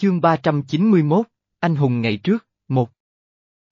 Chương 391, Anh hùng ngày trước, một.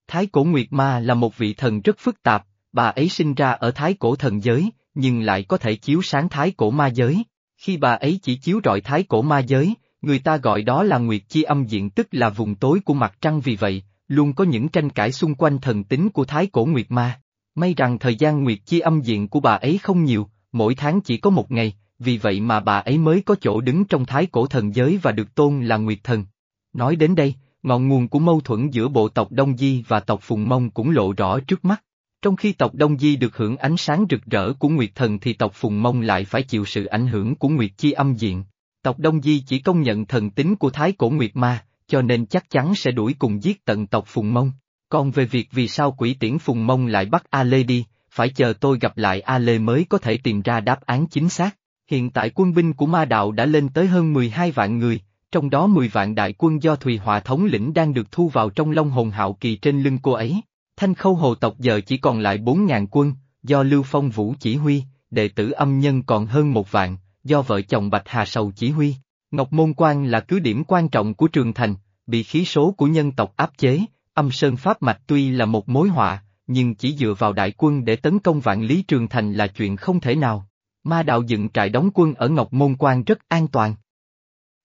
Thái cổ Nguyệt Ma là một vị thần rất phức tạp, bà ấy sinh ra ở thái cổ thần giới, nhưng lại có thể chiếu sáng thái cổ ma giới. Khi bà ấy chỉ chiếu rọi thái cổ ma giới, người ta gọi đó là Nguyệt Chi âm diện tức là vùng tối của mặt trăng vì vậy, luôn có những tranh cãi xung quanh thần tính của thái cổ Nguyệt Ma. May rằng thời gian Nguyệt Chi âm diện của bà ấy không nhiều, mỗi tháng chỉ có một ngày, vì vậy mà bà ấy mới có chỗ đứng trong thái cổ thần giới và được tôn là Nguyệt Thần. Nói đến đây, ngọn nguồn của mâu thuẫn giữa bộ tộc Đông Di và tộc Phùng Mông cũng lộ rõ trước mắt. Trong khi tộc Đông Di được hưởng ánh sáng rực rỡ của Nguyệt Thần thì tộc Phùng Mông lại phải chịu sự ảnh hưởng của Nguyệt Chi âm diện. Tộc Đông Di chỉ công nhận thần tính của Thái Cổ Nguyệt Ma, cho nên chắc chắn sẽ đuổi cùng giết tận tộc Phùng Mông. Còn về việc vì sao quỷ tiễn Phùng Mông lại bắt A Lê đi, phải chờ tôi gặp lại A Lê mới có thể tìm ra đáp án chính xác. Hiện tại quân binh của ma đạo đã lên tới hơn 12 vạn người, trong đó 10 vạn đại quân do Thùy Hòa thống lĩnh đang được thu vào trong Long Hồn Hạo Kỳ trên lưng cô ấy. Thanh khâu hồ tộc giờ chỉ còn lại 4.000 quân, do Lưu Phong Vũ chỉ huy, đệ tử âm nhân còn hơn một vạn, do vợ chồng Bạch Hà Sầu chỉ huy. Ngọc Môn Quan là cứ điểm quan trọng của Trường Thành, bị khí số của nhân tộc áp chế, âm sơn pháp mạch tuy là một mối họa, nhưng chỉ dựa vào đại quân để tấn công vạn lý Trường Thành là chuyện không thể nào. Ma đạo dựng trại đóng quân ở Ngọc Môn Quan rất an toàn.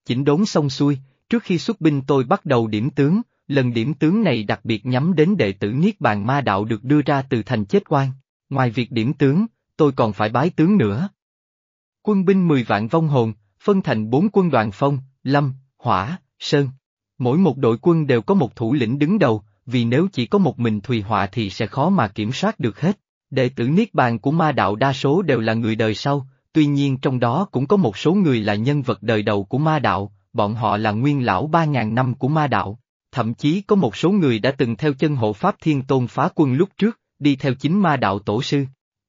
Chỉnh đốn xong xuôi, trước khi xuất binh tôi bắt đầu điểm tướng, lần điểm tướng này đặc biệt nhắm đến đệ tử Niết Bàn Ma Đạo được đưa ra từ thành chết quan. Ngoài việc điểm tướng, tôi còn phải bái tướng nữa. Quân binh 10 vạn vong hồn, phân thành bốn quân đoàn phong, lâm, hỏa, sơn. Mỗi một đội quân đều có một thủ lĩnh đứng đầu, vì nếu chỉ có một mình Thùy Họa thì sẽ khó mà kiểm soát được hết. Đệ tử Niết Bàn của ma đạo đa số đều là người đời sau, tuy nhiên trong đó cũng có một số người là nhân vật đời đầu của ma đạo, bọn họ là nguyên lão 3.000 năm của ma đạo. Thậm chí có một số người đã từng theo chân hộ Pháp Thiên Tôn phá quân lúc trước, đi theo chính ma đạo tổ sư.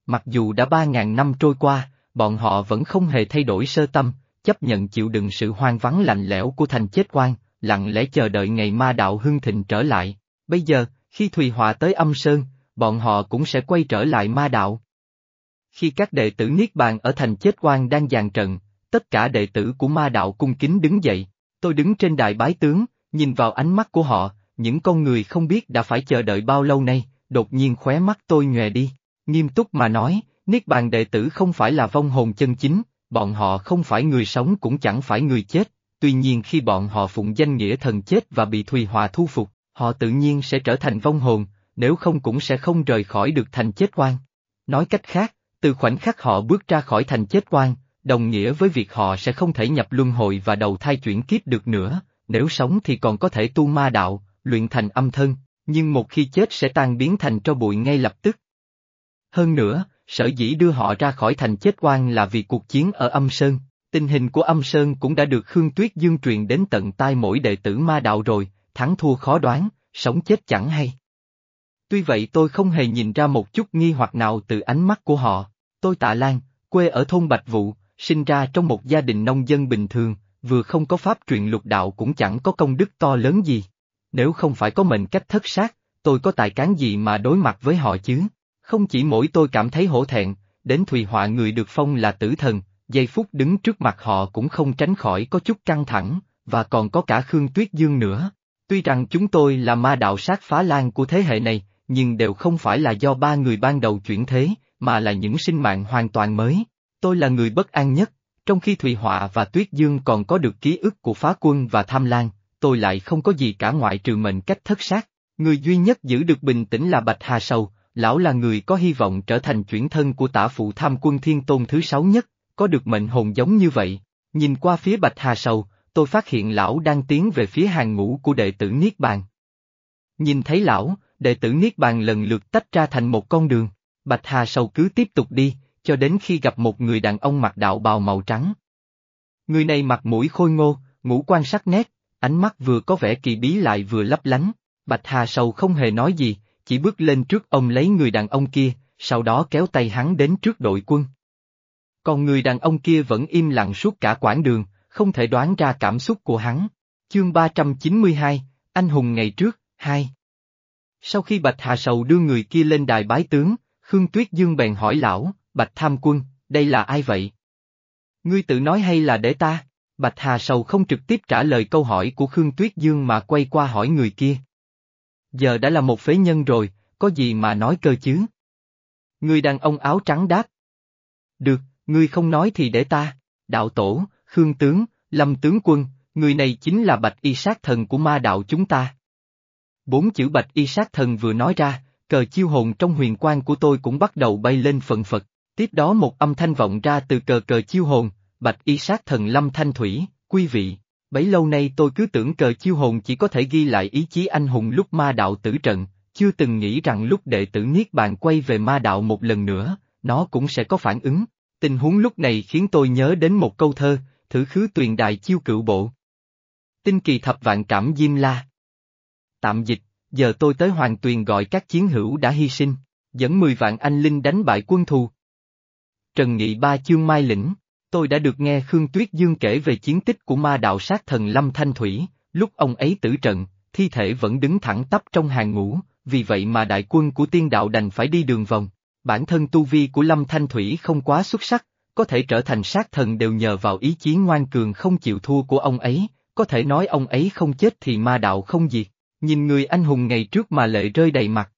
Mặc dù đã 3.000 năm trôi qua, bọn họ vẫn không hề thay đổi sơ tâm, chấp nhận chịu đựng sự hoang vắng lạnh lẽo của thành chết quan, lặng lẽ chờ đợi ngày ma đạo hưng thịnh trở lại. Bây giờ, khi Thùy Họa tới âm sơn, bọn họ cũng sẽ quay trở lại ma đạo. Khi các đệ tử Niết Bàn ở thành chết quan đang dàn trận, tất cả đệ tử của ma đạo cung kính đứng dậy, tôi đứng trên đài bái tướng, nhìn vào ánh mắt của họ, những con người không biết đã phải chờ đợi bao lâu nay, đột nhiên khóe mắt tôi nhòe đi, nghiêm túc mà nói, Niết Bàn đệ tử không phải là vong hồn chân chính, bọn họ không phải người sống cũng chẳng phải người chết, tuy nhiên khi bọn họ phụng danh nghĩa thần chết và bị Thùy Hòa thu phục, họ tự nhiên sẽ trở thành vong hồn, nếu không cũng sẽ không rời khỏi được thành chết quan. Nói cách khác, từ khoảnh khắc họ bước ra khỏi thành chết quan, đồng nghĩa với việc họ sẽ không thể nhập luân hồi và đầu thai chuyển kiếp được nữa, nếu sống thì còn có thể tu ma đạo, luyện thành âm thân, nhưng một khi chết sẽ tan biến thành tro bụi ngay lập tức. Hơn nữa, sở dĩ đưa họ ra khỏi thành chết quan là vì cuộc chiến ở âm sơn, tình hình của âm sơn cũng đã được Khương Tuyết Dương truyền đến tận tai mỗi đệ tử ma đạo rồi, thắng thua khó đoán, sống chết chẳng hay. Tuy vậy tôi không hề nhìn ra một chút nghi hoặc nào từ ánh mắt của họ, tôi tạ Lan, quê ở thôn Bạch Vụ, sinh ra trong một gia đình nông dân bình thường, vừa không có pháp truyền lục đạo cũng chẳng có công đức to lớn gì. Nếu không phải có mệnh cách thất sát, tôi có tài cán gì mà đối mặt với họ chứ? Không chỉ mỗi tôi cảm thấy hổ thẹn, đến Thùy Họa người được phong là tử thần, giây phút đứng trước mặt họ cũng không tránh khỏi có chút căng thẳng, và còn có cả Khương Tuyết Dương nữa. Tuy rằng chúng tôi là ma đạo sát phá lan của thế hệ này, nhưng đều không phải là do ba người ban đầu chuyển thế, mà là những sinh mạng hoàn toàn mới. Tôi là người bất an nhất, trong khi Thùy Họa và Tuyết Dương còn có được ký ức của phá quân và tham lan, tôi lại không có gì cả ngoại trừ mệnh cách thất sát. Người duy nhất giữ được bình tĩnh là Bạch Hà Sầu, lão là người có hy vọng trở thành chuyển thân của tả phụ tham quân thiên tôn thứ sáu nhất, có được mệnh hồn giống như vậy. Nhìn qua phía Bạch Hà Sầu, tôi phát hiện lão đang tiến về phía hàng ngũ của đệ tử Niết Bàn. Nhìn thấy lão, đệ tử Niết Bàn lần lượt tách ra thành một con đường, Bạch Hà Sầu cứ tiếp tục đi, cho đến khi gặp một người đàn ông mặc đạo bào màu trắng. Người này mặt mũi khôi ngô, ngũ quan sắc nét, ánh mắt vừa có vẻ kỳ bí lại vừa lấp lánh, Bạch Hà Sầu không hề nói gì, chỉ bước lên trước ông lấy người đàn ông kia, sau đó kéo tay hắn đến trước đội quân. Còn người đàn ông kia vẫn im lặng suốt cả quãng đường, không thể đoán ra cảm xúc của hắn. Chương 392, Anh hùng ngày trước, 2 sau khi Bạch Hà Sầu đưa người kia lên đài bái tướng, Khương Tuyết Dương bèn hỏi lão, Bạch Tham Quân, đây là ai vậy? Ngươi tự nói hay là để ta? Bạch Hà Sầu không trực tiếp trả lời câu hỏi của Khương Tuyết Dương mà quay qua hỏi người kia. Giờ đã là một phế nhân rồi, có gì mà nói cơ chứ? Người đàn ông áo trắng đáp. Được, ngươi không nói thì để ta, đạo tổ, Khương Tướng, Lâm Tướng Quân, người này chính là bạch y sát thần của ma đạo chúng ta. Bốn chữ bạch y sát thần vừa nói ra, cờ chiêu hồn trong huyền quan của tôi cũng bắt đầu bay lên phần phật, tiếp đó một âm thanh vọng ra từ cờ cờ chiêu hồn, bạch y sát thần lâm thanh thủy, quý vị. Bấy lâu nay tôi cứ tưởng cờ chiêu hồn chỉ có thể ghi lại ý chí anh hùng lúc ma đạo tử trận, chưa từng nghĩ rằng lúc đệ tử Niết Bàn quay về ma đạo một lần nữa, nó cũng sẽ có phản ứng. Tình huống lúc này khiến tôi nhớ đến một câu thơ, thử khứ tuyền đại chiêu cựu bộ. Tinh kỳ thập vạn cảm diêm la. Tạm dịch, giờ tôi tới hoàng tuyền gọi các chiến hữu đã hy sinh, dẫn 10 vạn anh linh đánh bại quân thù. Trần Nghị Ba chương Mai Lĩnh, tôi đã được nghe Khương Tuyết Dương kể về chiến tích của ma đạo sát thần Lâm Thanh Thủy, lúc ông ấy tử trận, thi thể vẫn đứng thẳng tắp trong hàng ngũ, vì vậy mà đại quân của tiên đạo đành phải đi đường vòng. Bản thân tu vi của Lâm Thanh Thủy không quá xuất sắc, có thể trở thành sát thần đều nhờ vào ý chí ngoan cường không chịu thua của ông ấy, có thể nói ông ấy không chết thì ma đạo không diệt, nhìn người anh hùng ngày trước mà lệ rơi đầy mặt.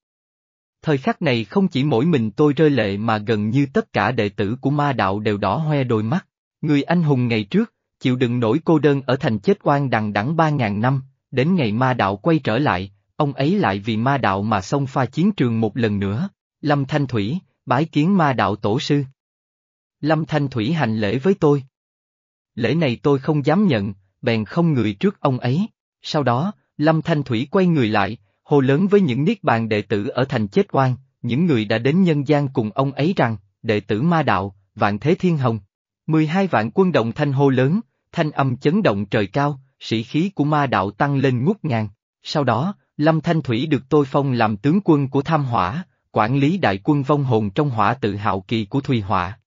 Thời khắc này không chỉ mỗi mình tôi rơi lệ mà gần như tất cả đệ tử của ma đạo đều đỏ hoe đôi mắt, người anh hùng ngày trước, chịu đựng nổi cô đơn ở thành chết oan đằng đẵng ba ngàn năm, đến ngày ma đạo quay trở lại, ông ấy lại vì ma đạo mà xông pha chiến trường một lần nữa, Lâm Thanh Thủy, bái kiến ma đạo tổ sư. Lâm Thanh Thủy hành lễ với tôi. Lễ này tôi không dám nhận, bèn không người trước ông ấy. Sau đó, Lâm Thanh Thủy quay người lại, hồ lớn với những niết bàn đệ tử ở thành chết oan, những người đã đến nhân gian cùng ông ấy rằng, đệ tử ma đạo, vạn thế thiên hồng. mười hai vạn quân động thanh hô lớn, thanh âm chấn động trời cao, sĩ khí của ma đạo tăng lên ngút ngàn. Sau đó, Lâm Thanh Thủy được tôi phong làm tướng quân của tham hỏa, quản lý đại quân vong hồn trong hỏa tự hạo kỳ của Thùy Họa.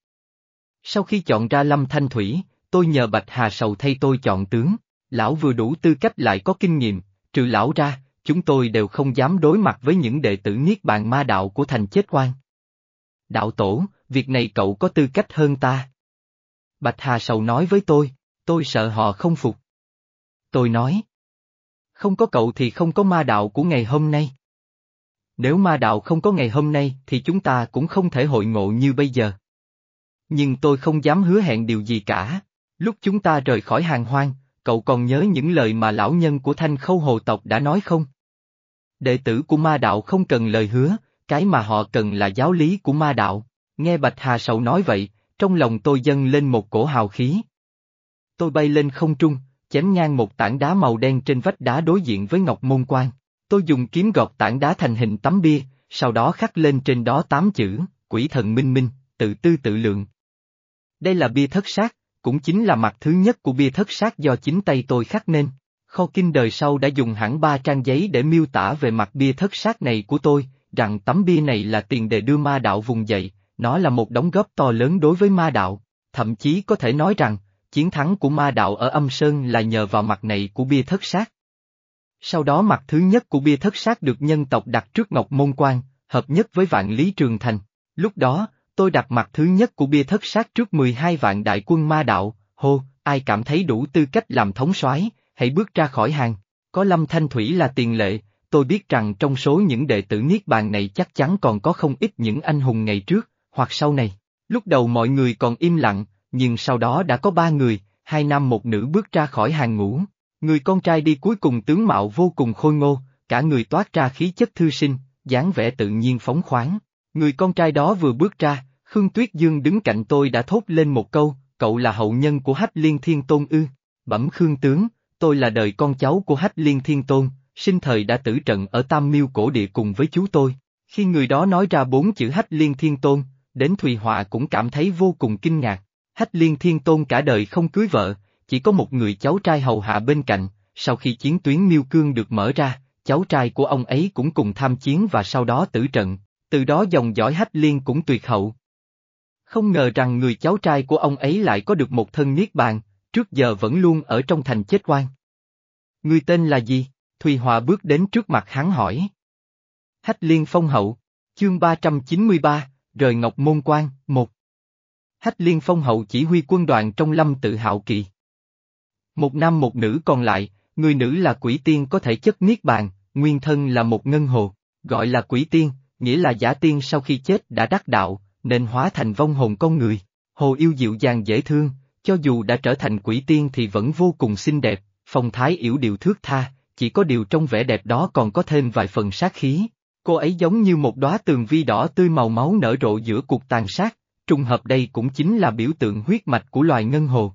Sau khi chọn ra Lâm Thanh Thủy, tôi nhờ Bạch Hà Sầu thay tôi chọn tướng, lão vừa đủ tư cách lại có kinh nghiệm, trừ lão ra, chúng tôi đều không dám đối mặt với những đệ tử Niết Bàn Ma Đạo của thành chết quan. Đạo tổ, việc này cậu có tư cách hơn ta. Bạch Hà Sầu nói với tôi, tôi sợ họ không phục. Tôi nói. Không có cậu thì không có ma đạo của ngày hôm nay. Nếu ma đạo không có ngày hôm nay thì chúng ta cũng không thể hội ngộ như bây giờ. Nhưng tôi không dám hứa hẹn điều gì cả. Lúc chúng ta rời khỏi hàng hoang, cậu còn nhớ những lời mà lão nhân của thanh khâu hồ tộc đã nói không? Đệ tử của ma đạo không cần lời hứa, cái mà họ cần là giáo lý của ma đạo. Nghe Bạch Hà Sầu nói vậy, trong lòng tôi dâng lên một cổ hào khí. Tôi bay lên không trung, chém ngang một tảng đá màu đen trên vách đá đối diện với Ngọc Môn Quan. Tôi dùng kiếm gọt tảng đá thành hình tấm bia, sau đó khắc lên trên đó tám chữ, quỷ thần minh minh, tự tư tự lượng. Đây là bia thất sát, cũng chính là mặt thứ nhất của bia thất sát do chính tay tôi khắc nên. Kho kinh đời sau đã dùng hẳn ba trang giấy để miêu tả về mặt bia thất sát này của tôi, rằng tấm bia này là tiền đề đưa ma đạo vùng dậy, nó là một đóng góp to lớn đối với ma đạo, thậm chí có thể nói rằng, chiến thắng của ma đạo ở âm sơn là nhờ vào mặt này của bia thất sát. Sau đó mặt thứ nhất của bia thất sát được nhân tộc đặt trước Ngọc Môn Quan, hợp nhất với vạn lý trường thành. Lúc đó, tôi đặt mặt thứ nhất của bia thất sát trước 12 vạn đại quân ma đạo, hô, ai cảm thấy đủ tư cách làm thống soái, hãy bước ra khỏi hàng. Có Lâm Thanh Thủy là tiền lệ, tôi biết rằng trong số những đệ tử Niết Bàn này chắc chắn còn có không ít những anh hùng ngày trước, hoặc sau này. Lúc đầu mọi người còn im lặng, nhưng sau đó đã có ba người, hai nam một nữ bước ra khỏi hàng ngũ. Người con trai đi cuối cùng tướng mạo vô cùng khôi ngô, cả người toát ra khí chất thư sinh, dáng vẻ tự nhiên phóng khoáng. Người con trai đó vừa bước ra, Khương Tuyết Dương đứng cạnh tôi đã thốt lên một câu, cậu là hậu nhân của Hách Liên Thiên Tôn ư. Bẩm Khương Tướng, tôi là đời con cháu của Hách Liên Thiên Tôn, sinh thời đã tử trận ở Tam Miêu cổ địa cùng với chú tôi. Khi người đó nói ra bốn chữ Hách Liên Thiên Tôn, đến Thùy Họa cũng cảm thấy vô cùng kinh ngạc. Hách Liên Thiên Tôn cả đời không cưới vợ, chỉ có một người cháu trai hầu hạ bên cạnh, sau khi chiến tuyến Miêu Cương được mở ra, cháu trai của ông ấy cũng cùng tham chiến và sau đó tử trận, từ đó dòng dõi Hách Liên cũng tuyệt hậu. Không ngờ rằng người cháu trai của ông ấy lại có được một thân niết bàn, trước giờ vẫn luôn ở trong thành chết quan. Người tên là gì? Thùy Hòa bước đến trước mặt hắn hỏi. Hách Liên Phong Hậu, chương 393, rời Ngọc Môn Quan, một. Hách Liên Phong Hậu chỉ huy quân đoàn trong lâm tự hạo kỳ. Một nam một nữ còn lại, người nữ là quỷ tiên có thể chất niết bàn, nguyên thân là một ngân hồ, gọi là quỷ tiên, nghĩa là giả tiên sau khi chết đã đắc đạo, nên hóa thành vong hồn con người. Hồ yêu dịu dàng dễ thương, cho dù đã trở thành quỷ tiên thì vẫn vô cùng xinh đẹp, phong thái yểu điệu thước tha, chỉ có điều trong vẻ đẹp đó còn có thêm vài phần sát khí. Cô ấy giống như một đóa tường vi đỏ tươi màu máu nở rộ giữa cuộc tàn sát, trùng hợp đây cũng chính là biểu tượng huyết mạch của loài ngân hồ.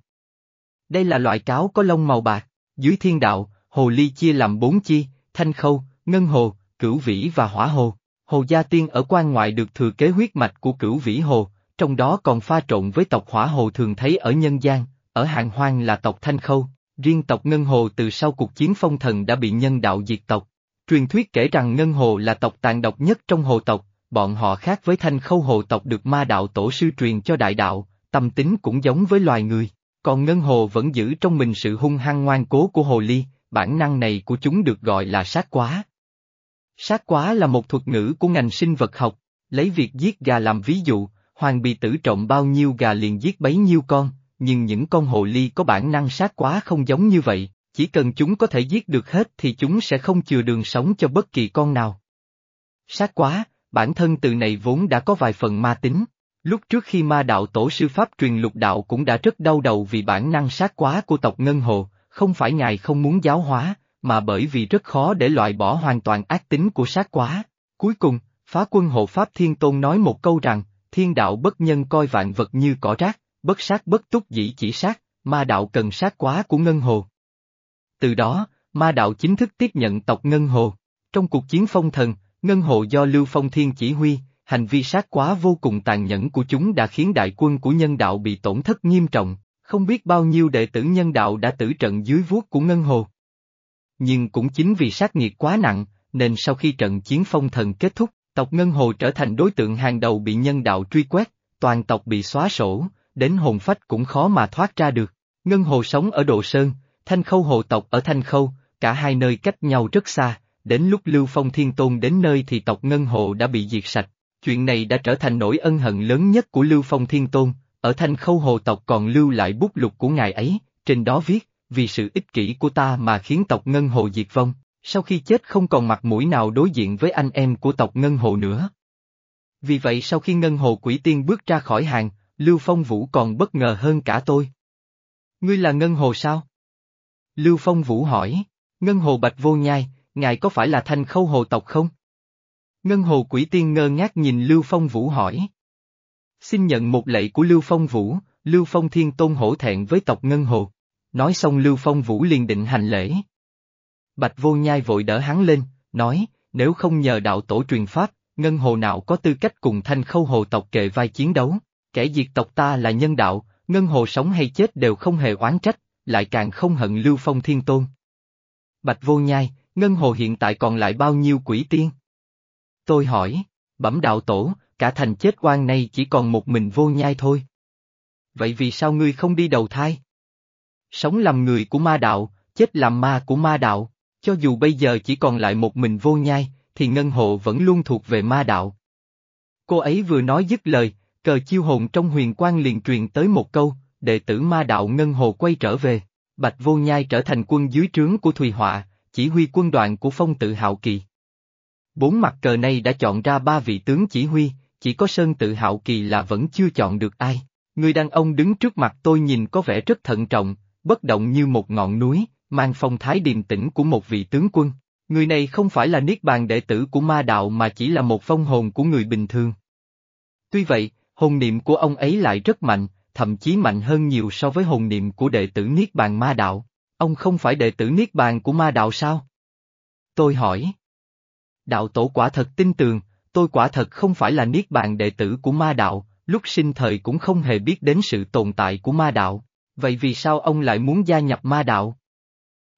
Đây là loại cáo có lông màu bạc, dưới thiên đạo, hồ ly chia làm bốn chi, thanh khâu, ngân hồ, cửu vĩ và hỏa hồ. Hồ Gia Tiên ở quan ngoại được thừa kế huyết mạch của cửu vĩ hồ, trong đó còn pha trộn với tộc hỏa hồ thường thấy ở nhân gian, ở hàng hoang là tộc Thanh Khâu, riêng tộc Ngân Hồ từ sau cuộc chiến phong thần đã bị nhân đạo diệt tộc. Truyền thuyết kể rằng Ngân Hồ là tộc tàn độc nhất trong hồ tộc, bọn họ khác với Thanh Khâu hồ tộc được ma đạo tổ sư truyền cho đại đạo, tâm tính cũng giống với loài người, còn Ngân Hồ vẫn giữ trong mình sự hung hăng ngoan cố của hồ ly, bản năng này của chúng được gọi là sát quá. Sát quá là một thuật ngữ của ngành sinh vật học, lấy việc giết gà làm ví dụ, hoàng bị tử trộm bao nhiêu gà liền giết bấy nhiêu con, nhưng những con hồ ly có bản năng sát quá không giống như vậy, chỉ cần chúng có thể giết được hết thì chúng sẽ không chừa đường sống cho bất kỳ con nào. Sát quá, bản thân từ này vốn đã có vài phần ma tính. Lúc trước khi ma đạo tổ sư Pháp truyền lục đạo cũng đã rất đau đầu vì bản năng sát quá của tộc Ngân Hồ, không phải ngài không muốn giáo hóa, mà bởi vì rất khó để loại bỏ hoàn toàn ác tính của sát quá. Cuối cùng, phá quân hộ Pháp Thiên Tôn nói một câu rằng, thiên đạo bất nhân coi vạn vật như cỏ rác, bất sát bất túc dĩ chỉ sát, ma đạo cần sát quá của Ngân Hồ. Từ đó, ma đạo chính thức tiếp nhận tộc Ngân Hồ. Trong cuộc chiến phong thần, Ngân Hồ do Lưu Phong Thiên chỉ huy, hành vi sát quá vô cùng tàn nhẫn của chúng đã khiến đại quân của nhân đạo bị tổn thất nghiêm trọng, không biết bao nhiêu đệ tử nhân đạo đã tử trận dưới vuốt của Ngân Hồ. Nhưng cũng chính vì sát nghiệt quá nặng, nên sau khi trận chiến phong thần kết thúc, tộc Ngân Hồ trở thành đối tượng hàng đầu bị nhân đạo truy quét, toàn tộc bị xóa sổ, đến hồn phách cũng khó mà thoát ra được. Ngân Hồ sống ở Độ Sơn, Thanh Khâu Hồ tộc ở Thanh Khâu, cả hai nơi cách nhau rất xa, đến lúc Lưu Phong Thiên Tôn đến nơi thì tộc Ngân Hồ đã bị diệt sạch. Chuyện này đã trở thành nỗi ân hận lớn nhất của Lưu Phong Thiên Tôn, ở Thanh Khâu Hồ tộc còn lưu lại bút lục của ngài ấy, trên đó viết, vì sự ích kỷ của ta mà khiến tộc Ngân Hồ diệt vong, sau khi chết không còn mặt mũi nào đối diện với anh em của tộc Ngân Hồ nữa. Vì vậy sau khi Ngân Hồ Quỷ Tiên bước ra khỏi hàng, Lưu Phong Vũ còn bất ngờ hơn cả tôi. Ngươi là Ngân Hồ sao? Lưu Phong Vũ hỏi, Ngân Hồ Bạch Vô Nhai, ngài có phải là thanh khâu hồ tộc không? Ngân Hồ Quỷ Tiên ngơ ngác nhìn Lưu Phong Vũ hỏi. Xin nhận một lệ của Lưu Phong Vũ, Lưu Phong Thiên Tôn hổ thẹn với tộc Ngân Hồ. Nói xong Lưu Phong Vũ liền định hành lễ. Bạch Vô Nhai vội đỡ hắn lên, nói, nếu không nhờ đạo tổ truyền pháp, Ngân Hồ nào có tư cách cùng thanh khâu hồ tộc kệ vai chiến đấu kẻ diệt tộc ta là nhân đạo, ngân hồ sống hay chết đều không hề oán trách, lại càng không hận Lưu Phong Thiên Tôn. Bạch vô nhai, ngân hồ hiện tại còn lại bao nhiêu quỷ tiên? Tôi hỏi, bẩm đạo tổ, cả thành chết oan này chỉ còn một mình vô nhai thôi. Vậy vì sao ngươi không đi đầu thai? Sống làm người của ma đạo, chết làm ma của ma đạo, cho dù bây giờ chỉ còn lại một mình vô nhai, thì ngân hộ vẫn luôn thuộc về ma đạo. Cô ấy vừa nói dứt lời, cờ chiêu hồn trong huyền quang liền truyền tới một câu, đệ tử ma đạo Ngân Hồ quay trở về, Bạch Vô Nhai trở thành quân dưới trướng của Thùy Họa, chỉ huy quân đoàn của phong tự hạo kỳ. Bốn mặt cờ này đã chọn ra ba vị tướng chỉ huy, chỉ có Sơn tự hạo kỳ là vẫn chưa chọn được ai. Người đàn ông đứng trước mặt tôi nhìn có vẻ rất thận trọng, bất động như một ngọn núi, mang phong thái điềm tĩnh của một vị tướng quân. Người này không phải là niết bàn đệ tử của ma đạo mà chỉ là một phong hồn của người bình thường. Tuy vậy, hồn niệm của ông ấy lại rất mạnh, thậm chí mạnh hơn nhiều so với hồn niệm của đệ tử Niết Bàn Ma Đạo. Ông không phải đệ tử Niết Bàn của Ma Đạo sao? Tôi hỏi. Đạo tổ quả thật tin tường, tôi quả thật không phải là Niết Bàn đệ tử của Ma Đạo, lúc sinh thời cũng không hề biết đến sự tồn tại của Ma Đạo, vậy vì sao ông lại muốn gia nhập Ma Đạo?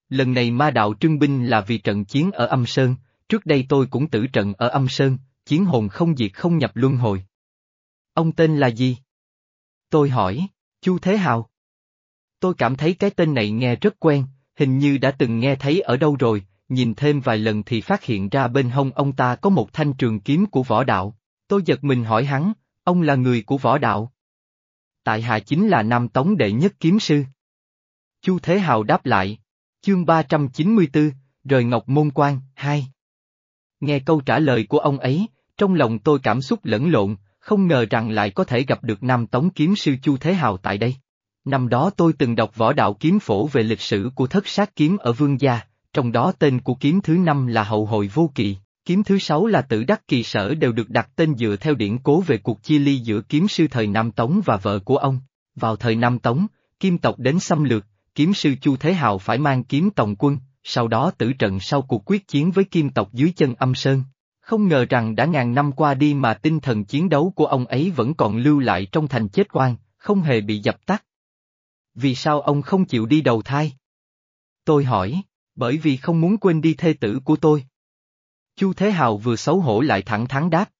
Lần này Ma Đạo trưng binh là vì trận chiến ở âm Sơn, trước đây tôi cũng tử trận ở âm Sơn, chiến hồn không diệt không nhập luân hồi. Ông tên là gì? Tôi hỏi, Chu Thế Hào. Tôi cảm thấy cái tên này nghe rất quen, hình như đã từng nghe thấy ở đâu rồi, nhìn thêm vài lần thì phát hiện ra bên hông ông ta có một thanh trường kiếm của võ đạo. Tôi giật mình hỏi hắn, ông là người của võ đạo. Tại hạ chính là Nam Tống đệ nhất kiếm sư. Chu Thế Hào đáp lại. Chương 394, Rời Ngọc Môn Quan, 2 Nghe câu trả lời của ông ấy, trong lòng tôi cảm xúc lẫn lộn, không ngờ rằng lại có thể gặp được Nam Tống Kiếm Sư Chu Thế Hào tại đây. Năm đó tôi từng đọc võ đạo kiếm phổ về lịch sử của thất sát kiếm ở Vương Gia, trong đó tên của kiếm thứ năm là Hậu Hội Vô Kỳ, kiếm thứ sáu là Tử Đắc Kỳ Sở đều được đặt tên dựa theo điển cố về cuộc chia ly giữa kiếm sư thời Nam Tống và vợ của ông. Vào thời Nam Tống, kim tộc đến xâm lược, kiếm sư Chu Thế Hào phải mang kiếm tòng quân, sau đó tử trận sau cuộc quyết chiến với kim tộc dưới chân âm sơn. Không ngờ rằng đã ngàn năm qua đi mà tinh thần chiến đấu của ông ấy vẫn còn lưu lại trong thành chết quan, không hề bị dập tắt. Vì sao ông không chịu đi đầu thai? Tôi hỏi, bởi vì không muốn quên đi thê tử của tôi. Chu Thế Hào vừa xấu hổ lại thẳng thắn đáp.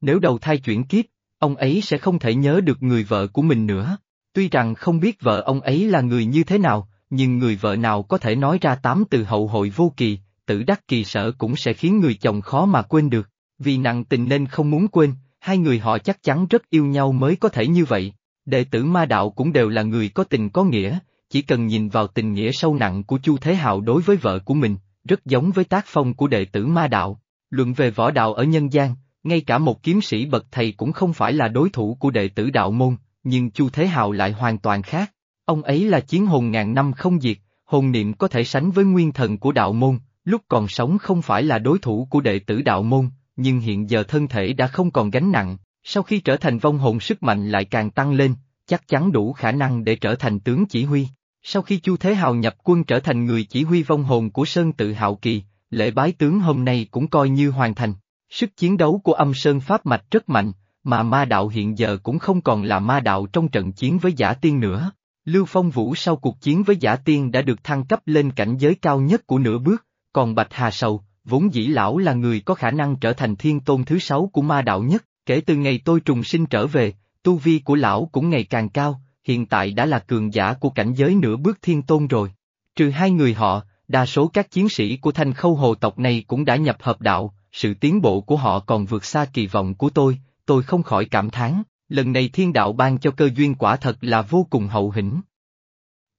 Nếu đầu thai chuyển kiếp, ông ấy sẽ không thể nhớ được người vợ của mình nữa. Tuy rằng không biết vợ ông ấy là người như thế nào, nhưng người vợ nào có thể nói ra tám từ hậu hội vô kỳ, tử đắc kỳ sở cũng sẽ khiến người chồng khó mà quên được. Vì nặng tình nên không muốn quên, hai người họ chắc chắn rất yêu nhau mới có thể như vậy. Đệ tử ma đạo cũng đều là người có tình có nghĩa, chỉ cần nhìn vào tình nghĩa sâu nặng của Chu Thế Hạo đối với vợ của mình, rất giống với tác phong của đệ tử ma đạo. Luận về võ đạo ở nhân gian, ngay cả một kiếm sĩ bậc thầy cũng không phải là đối thủ của đệ tử đạo môn, nhưng Chu Thế Hào lại hoàn toàn khác. Ông ấy là chiến hồn ngàn năm không diệt, hồn niệm có thể sánh với nguyên thần của đạo môn, lúc còn sống không phải là đối thủ của đệ tử đạo môn, nhưng hiện giờ thân thể đã không còn gánh nặng, sau khi trở thành vong hồn sức mạnh lại càng tăng lên, chắc chắn đủ khả năng để trở thành tướng chỉ huy. Sau khi Chu Thế Hào nhập quân trở thành người chỉ huy vong hồn của Sơn Tự Hạo Kỳ, lễ bái tướng hôm nay cũng coi như hoàn thành. Sức chiến đấu của âm Sơn Pháp Mạch rất mạnh, mà ma đạo hiện giờ cũng không còn là ma đạo trong trận chiến với giả tiên nữa. Lưu Phong Vũ sau cuộc chiến với giả tiên đã được thăng cấp lên cảnh giới cao nhất của nửa bước, còn Bạch Hà Sầu, vốn dĩ lão là người có khả năng trở thành thiên tôn thứ sáu của ma đạo nhất, kể từ ngày tôi trùng sinh trở về, tu vi của lão cũng ngày càng cao, hiện tại đã là cường giả của cảnh giới nửa bước thiên tôn rồi. Trừ hai người họ, đa số các chiến sĩ của thanh khâu hồ tộc này cũng đã nhập hợp đạo, sự tiến bộ của họ còn vượt xa kỳ vọng của tôi, tôi không khỏi cảm thán, lần này thiên đạo ban cho cơ duyên quả thật là vô cùng hậu hĩnh.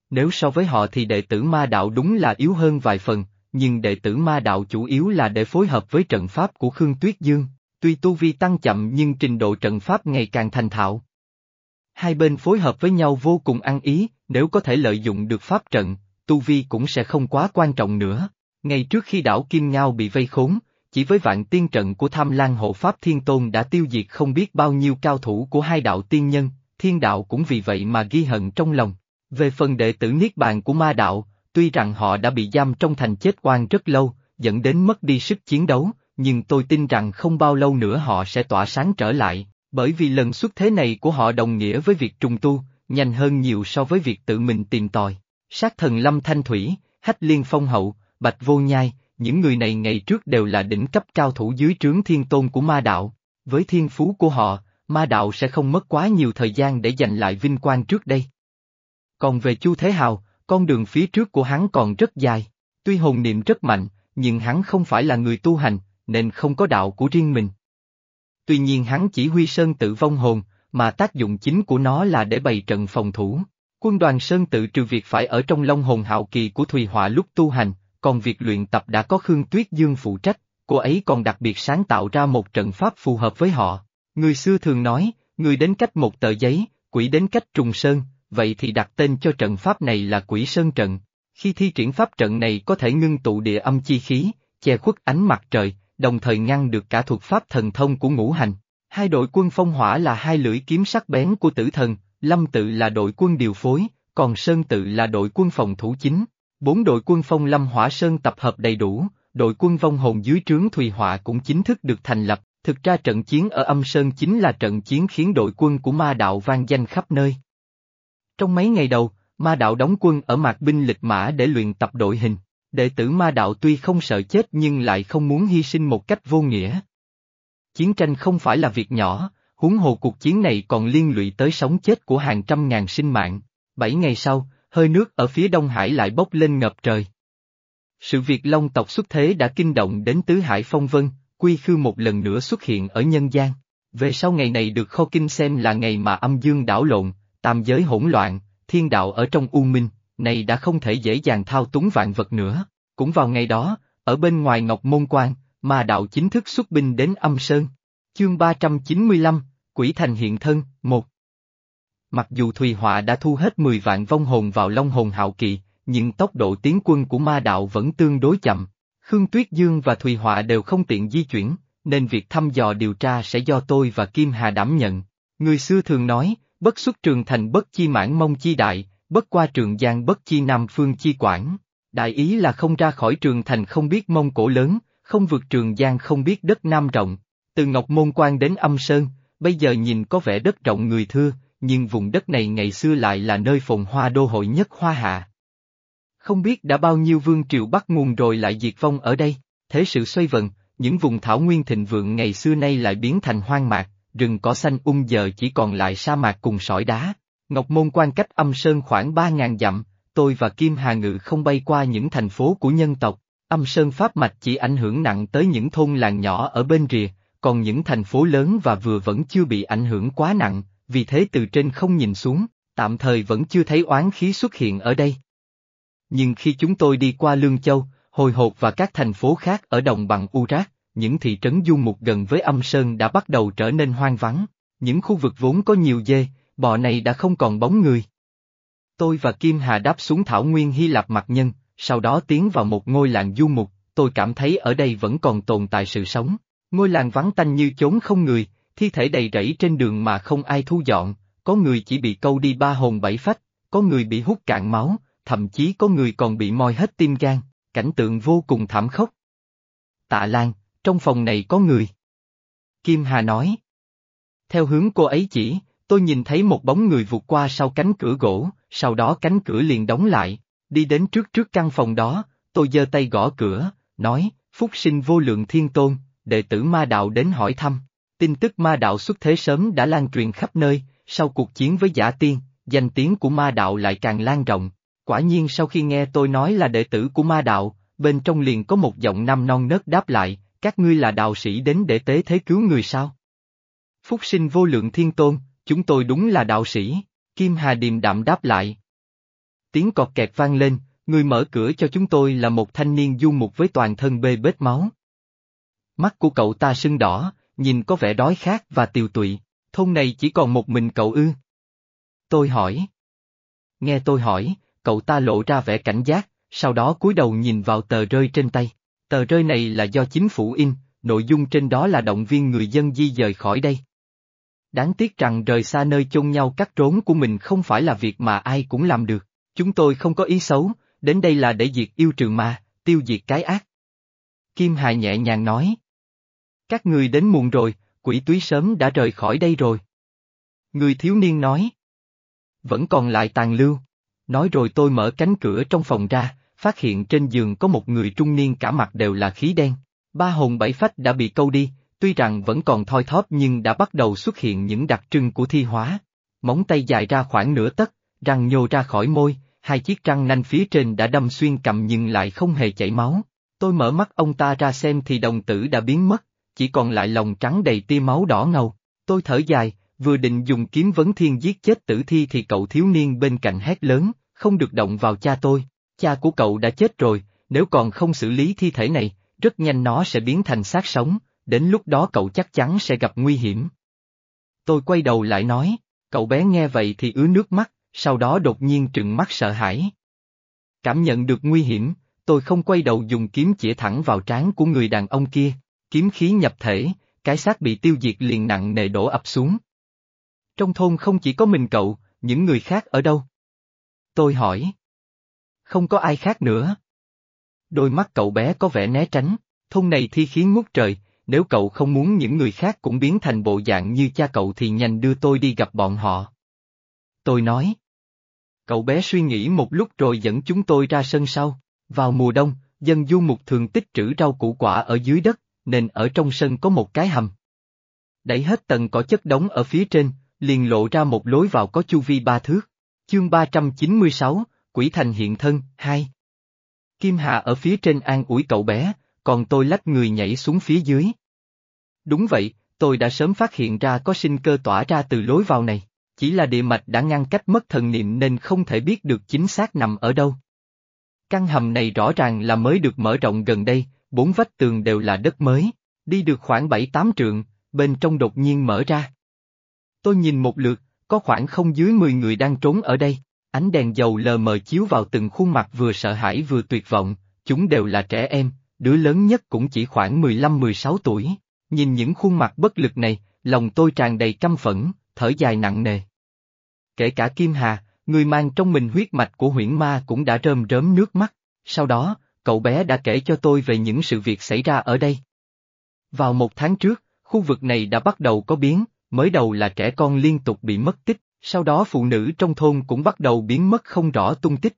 Nếu so với họ thì đệ tử ma đạo đúng là yếu hơn vài phần, nhưng đệ tử ma đạo chủ yếu là để phối hợp với trận pháp của Khương Tuyết Dương, tuy tu vi tăng chậm nhưng trình độ trận pháp ngày càng thành thạo. Hai bên phối hợp với nhau vô cùng ăn ý, nếu có thể lợi dụng được pháp trận, tu vi cũng sẽ không quá quan trọng nữa. Ngay trước khi đảo Kim Ngao bị vây khốn, chỉ với vạn tiên trận của tham lan hộ Pháp Thiên Tôn đã tiêu diệt không biết bao nhiêu cao thủ của hai đạo tiên nhân, thiên đạo cũng vì vậy mà ghi hận trong lòng. Về phần đệ tử Niết Bàn của ma đạo, tuy rằng họ đã bị giam trong thành chết quan rất lâu, dẫn đến mất đi sức chiến đấu, nhưng tôi tin rằng không bao lâu nữa họ sẽ tỏa sáng trở lại, bởi vì lần xuất thế này của họ đồng nghĩa với việc trùng tu, nhanh hơn nhiều so với việc tự mình tìm tòi. Sát thần Lâm Thanh Thủy, Hách Liên Phong Hậu, Bạch Vô Nhai, những người này ngày trước đều là đỉnh cấp cao thủ dưới trướng thiên tôn của ma đạo. Với thiên phú của họ, ma đạo sẽ không mất quá nhiều thời gian để giành lại vinh quang trước đây. Còn về Chu Thế Hào, con đường phía trước của hắn còn rất dài. Tuy hồn niệm rất mạnh, nhưng hắn không phải là người tu hành, nên không có đạo của riêng mình. Tuy nhiên hắn chỉ huy Sơn tự vong hồn, mà tác dụng chính của nó là để bày trận phòng thủ. Quân đoàn Sơn tự trừ việc phải ở trong long hồn hạo kỳ của Thùy Họa lúc tu hành, còn việc luyện tập đã có Khương Tuyết Dương phụ trách, cô ấy còn đặc biệt sáng tạo ra một trận pháp phù hợp với họ. Người xưa thường nói, người đến cách một tờ giấy, quỷ đến cách trùng sơn, vậy thì đặt tên cho trận pháp này là quỷ sơn trận. Khi thi triển pháp trận này có thể ngưng tụ địa âm chi khí, che khuất ánh mặt trời, đồng thời ngăn được cả thuật pháp thần thông của ngũ hành. Hai đội quân phong hỏa là hai lưỡi kiếm sắc bén của tử thần, lâm tự là đội quân điều phối, còn sơn tự là đội quân phòng thủ chính. Bốn đội quân phong lâm hỏa sơn tập hợp đầy đủ, đội quân vong hồn dưới trướng Thùy Họa cũng chính thức được thành lập, thực ra trận chiến ở âm sơn chính là trận chiến khiến đội quân của ma đạo vang danh khắp nơi. Trong mấy ngày đầu, ma đạo đóng quân ở mạc binh lịch mã để luyện tập đội hình, đệ tử ma đạo tuy không sợ chết nhưng lại không muốn hy sinh một cách vô nghĩa. Chiến tranh không phải là việc nhỏ, huống hồ cuộc chiến này còn liên lụy tới sống chết của hàng trăm ngàn sinh mạng. Bảy ngày sau, hơi nước ở phía Đông Hải lại bốc lên ngập trời. Sự việc Long tộc xuất thế đã kinh động đến Tứ Hải Phong Vân, Quy Khư một lần nữa xuất hiện ở nhân gian. Về sau ngày này được kho kinh xem là ngày mà âm dương đảo lộn, tam giới hỗn loạn, thiên đạo ở trong u minh, này đã không thể dễ dàng thao túng vạn vật nữa. Cũng vào ngày đó, ở bên ngoài Ngọc Môn Quan, ma đạo chính thức xuất binh đến âm sơn. Chương 395, Quỷ Thành Hiện Thân, 1 Mặc dù Thùy Họa đã thu hết 10 vạn vong hồn vào Long Hồn Hạo Kỳ, nhưng tốc độ tiến quân của ma đạo vẫn tương đối chậm. Khương Tuyết Dương và Thùy Họa đều không tiện di chuyển, nên việc thăm dò điều tra sẽ do tôi và Kim Hà đảm nhận. Người xưa thường nói, bất xuất trường thành bất chi mãn mông chi đại, bất qua trường giang bất chi nam phương chi quản. Đại ý là không ra khỏi trường thành không biết mông cổ lớn, không vượt trường giang không biết đất nam rộng. Từ Ngọc Môn Quan đến âm Sơn, bây giờ nhìn có vẻ đất rộng người thưa, nhưng vùng đất này ngày xưa lại là nơi phồn hoa đô hội nhất hoa hạ. Không biết đã bao nhiêu vương triều bắt nguồn rồi lại diệt vong ở đây, thế sự xoay vần, những vùng thảo nguyên thịnh vượng ngày xưa nay lại biến thành hoang mạc, rừng cỏ xanh ung giờ chỉ còn lại sa mạc cùng sỏi đá. Ngọc Môn quan cách âm sơn khoảng ba ngàn dặm, tôi và Kim Hà Ngự không bay qua những thành phố của nhân tộc, âm sơn pháp mạch chỉ ảnh hưởng nặng tới những thôn làng nhỏ ở bên rìa, còn những thành phố lớn và vừa vẫn chưa bị ảnh hưởng quá nặng, vì thế từ trên không nhìn xuống, tạm thời vẫn chưa thấy oán khí xuất hiện ở đây. Nhưng khi chúng tôi đi qua Lương Châu, Hồi Hột và các thành phố khác ở đồng bằng U Rác, những thị trấn du mục gần với âm sơn đã bắt đầu trở nên hoang vắng, những khu vực vốn có nhiều dê, bò này đã không còn bóng người. Tôi và Kim Hà đáp xuống thảo nguyên Hy Lạp mặt nhân, sau đó tiến vào một ngôi làng du mục, tôi cảm thấy ở đây vẫn còn tồn tại sự sống. Ngôi làng vắng tanh như chốn không người, thi thể đầy rẫy trên đường mà không ai thu dọn, có người chỉ bị câu đi ba hồn bảy phách, có người bị hút cạn máu, thậm chí có người còn bị moi hết tim gan, cảnh tượng vô cùng thảm khốc. Tạ Lan, trong phòng này có người. Kim Hà nói. Theo hướng cô ấy chỉ, tôi nhìn thấy một bóng người vụt qua sau cánh cửa gỗ, sau đó cánh cửa liền đóng lại, đi đến trước trước căn phòng đó, tôi giơ tay gõ cửa, nói, Phúc sinh vô lượng thiên tôn, đệ tử ma đạo đến hỏi thăm. Tin tức ma đạo xuất thế sớm đã lan truyền khắp nơi, sau cuộc chiến với giả tiên, danh tiếng của ma đạo lại càng lan rộng. Quả nhiên sau khi nghe tôi nói là đệ tử của ma đạo, bên trong liền có một giọng nam non nớt đáp lại, các ngươi là đạo sĩ đến để tế thế cứu người sao? Phúc sinh vô lượng thiên tôn, chúng tôi đúng là đạo sĩ, Kim Hà điềm đạm đáp lại. Tiếng cọt kẹt vang lên, người mở cửa cho chúng tôi là một thanh niên du mục với toàn thân bê bết máu. Mắt của cậu ta sưng đỏ, nhìn có vẻ đói khát và tiều tụy, thôn này chỉ còn một mình cậu ư. Tôi hỏi. Nghe tôi hỏi, cậu ta lộ ra vẻ cảnh giác, sau đó cúi đầu nhìn vào tờ rơi trên tay. Tờ rơi này là do chính phủ in, nội dung trên đó là động viên người dân di dời khỏi đây. Đáng tiếc rằng rời xa nơi chôn nhau cắt trốn của mình không phải là việc mà ai cũng làm được. Chúng tôi không có ý xấu, đến đây là để diệt yêu trừ ma, tiêu diệt cái ác. Kim Hà nhẹ nhàng nói. Các người đến muộn rồi, quỷ túy sớm đã rời khỏi đây rồi. Người thiếu niên nói. Vẫn còn lại tàn lưu. Nói rồi tôi mở cánh cửa trong phòng ra, phát hiện trên giường có một người trung niên cả mặt đều là khí đen. Ba hồn bảy phách đã bị câu đi, tuy rằng vẫn còn thoi thóp nhưng đã bắt đầu xuất hiện những đặc trưng của thi hóa. Móng tay dài ra khoảng nửa tấc, răng nhô ra khỏi môi, hai chiếc răng nanh phía trên đã đâm xuyên cầm nhưng lại không hề chảy máu. Tôi mở mắt ông ta ra xem thì đồng tử đã biến mất, chỉ còn lại lòng trắng đầy tia máu đỏ ngầu. Tôi thở dài, vừa định dùng kiếm vấn thiên giết chết tử thi thì cậu thiếu niên bên cạnh hét lớn, không được động vào cha tôi. Cha của cậu đã chết rồi, nếu còn không xử lý thi thể này, rất nhanh nó sẽ biến thành xác sống, đến lúc đó cậu chắc chắn sẽ gặp nguy hiểm. Tôi quay đầu lại nói, cậu bé nghe vậy thì ứa nước mắt, sau đó đột nhiên trừng mắt sợ hãi. Cảm nhận được nguy hiểm, tôi không quay đầu dùng kiếm chĩa thẳng vào trán của người đàn ông kia, kiếm khí nhập thể, cái xác bị tiêu diệt liền nặng nề đổ ập xuống. Trong thôn không chỉ có mình cậu, những người khác ở đâu? Tôi hỏi. Không có ai khác nữa. Đôi mắt cậu bé có vẻ né tránh, thôn này thi khí ngút trời, nếu cậu không muốn những người khác cũng biến thành bộ dạng như cha cậu thì nhanh đưa tôi đi gặp bọn họ. Tôi nói. Cậu bé suy nghĩ một lúc rồi dẫn chúng tôi ra sân sau. Vào mùa đông, dân du mục thường tích trữ rau củ quả ở dưới đất, nên ở trong sân có một cái hầm. Đẩy hết tầng cỏ chất đống ở phía trên, liền lộ ra một lối vào có chu vi ba thước. Chương 396, Quỷ Thành Hiện Thân, 2 Kim Hà ở phía trên an ủi cậu bé, còn tôi lách người nhảy xuống phía dưới. Đúng vậy, tôi đã sớm phát hiện ra có sinh cơ tỏa ra từ lối vào này. chỉ là địa mạch đã ngăn cách mất thần niệm nên không thể biết được chính xác nằm ở đâu. Căn hầm này rõ ràng là mới được mở rộng gần đây, bốn vách tường đều là đất mới, đi được khoảng 7-8 trượng, bên trong đột nhiên mở ra. Tôi nhìn một lượt, có khoảng không dưới 10 người đang trốn ở đây, ánh đèn dầu lờ mờ chiếu vào từng khuôn mặt vừa sợ hãi vừa tuyệt vọng, chúng đều là trẻ em, đứa lớn nhất cũng chỉ khoảng 15-16 tuổi. Nhìn những khuôn mặt bất lực này, lòng tôi tràn đầy căm phẫn, thở dài nặng nề. Kể cả Kim Hà, người mang trong mình huyết mạch của huyễn ma cũng đã rơm rớm nước mắt, sau đó, cậu bé đã kể cho tôi về những sự việc xảy ra ở đây. Vào một tháng trước, khu vực này đã bắt đầu có biến, mới đầu là trẻ con liên tục bị mất tích, sau đó phụ nữ trong thôn cũng bắt đầu biến mất không rõ tung tích.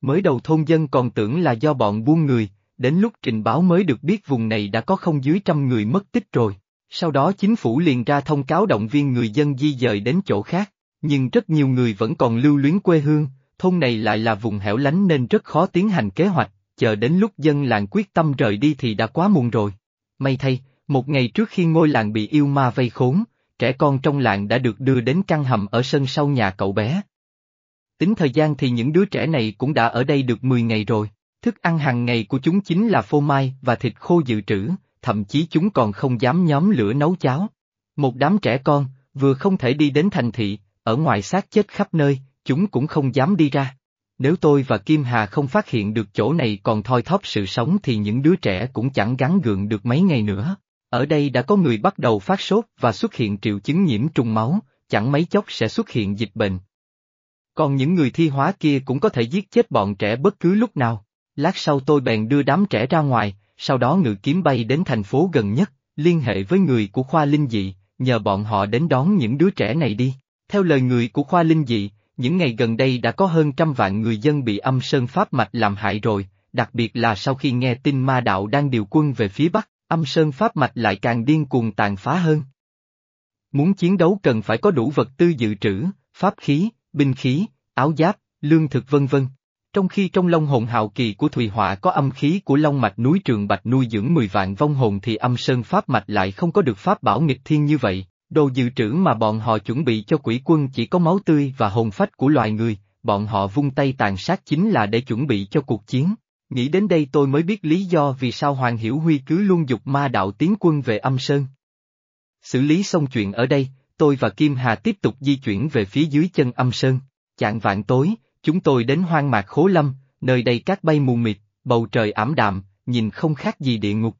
Mới đầu thôn dân còn tưởng là do bọn buôn người, đến lúc trình báo mới được biết vùng này đã có không dưới trăm người mất tích rồi. Sau đó chính phủ liền ra thông cáo động viên người dân di dời đến chỗ khác, nhưng rất nhiều người vẫn còn lưu luyến quê hương, thôn này lại là vùng hẻo lánh nên rất khó tiến hành kế hoạch, chờ đến lúc dân làng quyết tâm rời đi thì đã quá muộn rồi. May thay, một ngày trước khi ngôi làng bị yêu ma vây khốn, trẻ con trong làng đã được đưa đến căn hầm ở sân sau nhà cậu bé. Tính thời gian thì những đứa trẻ này cũng đã ở đây được 10 ngày rồi. Thức ăn hàng ngày của chúng chính là phô mai và thịt khô dự trữ, thậm chí chúng còn không dám nhóm lửa nấu cháo. Một đám trẻ con, vừa không thể đi đến thành thị, ở ngoài xác chết khắp nơi, chúng cũng không dám đi ra. Nếu tôi và Kim Hà không phát hiện được chỗ này còn thoi thóp sự sống thì những đứa trẻ cũng chẳng gắn gượng được mấy ngày nữa. Ở đây đã có người bắt đầu phát sốt và xuất hiện triệu chứng nhiễm trùng máu, chẳng mấy chốc sẽ xuất hiện dịch bệnh. Còn những người thi hóa kia cũng có thể giết chết bọn trẻ bất cứ lúc nào. Lát sau tôi bèn đưa đám trẻ ra ngoài, sau đó ngự kiếm bay đến thành phố gần nhất, liên hệ với người của khoa linh dị, nhờ bọn họ đến đón những đứa trẻ này đi. Theo lời người của khoa linh dị, những ngày gần đây đã có hơn trăm vạn người dân bị âm sơn pháp mạch làm hại rồi, đặc biệt là sau khi nghe tin ma đạo đang điều quân về phía Bắc, âm sơn pháp mạch lại càng điên cuồng tàn phá hơn. Muốn chiến đấu cần phải có đủ vật tư dự trữ, pháp khí, binh khí, áo giáp, lương thực vân vân. Trong khi trong long hồn hào kỳ của Thùy Họa có âm khí của long mạch núi Trường Bạch nuôi dưỡng 10 vạn vong hồn thì âm sơn pháp mạch lại không có được pháp bảo nghịch thiên như vậy, đồ dự trữ mà bọn họ chuẩn bị cho quỷ quân chỉ có máu tươi và hồn phách của loài người, bọn họ vung tay tàn sát chính là để chuẩn bị cho cuộc chiến. Nghĩ đến đây tôi mới biết lý do vì sao Hoàng Hiểu Huy cứ luôn dục ma đạo tiến quân về âm sơn. Xử lý xong chuyện ở đây, tôi và Kim Hà tiếp tục di chuyển về phía dưới chân âm sơn. Chạng vạn tối, chúng tôi đến hoang mạc khố lâm, nơi đây cát bay mù mịt, bầu trời ảm đạm, nhìn không khác gì địa ngục.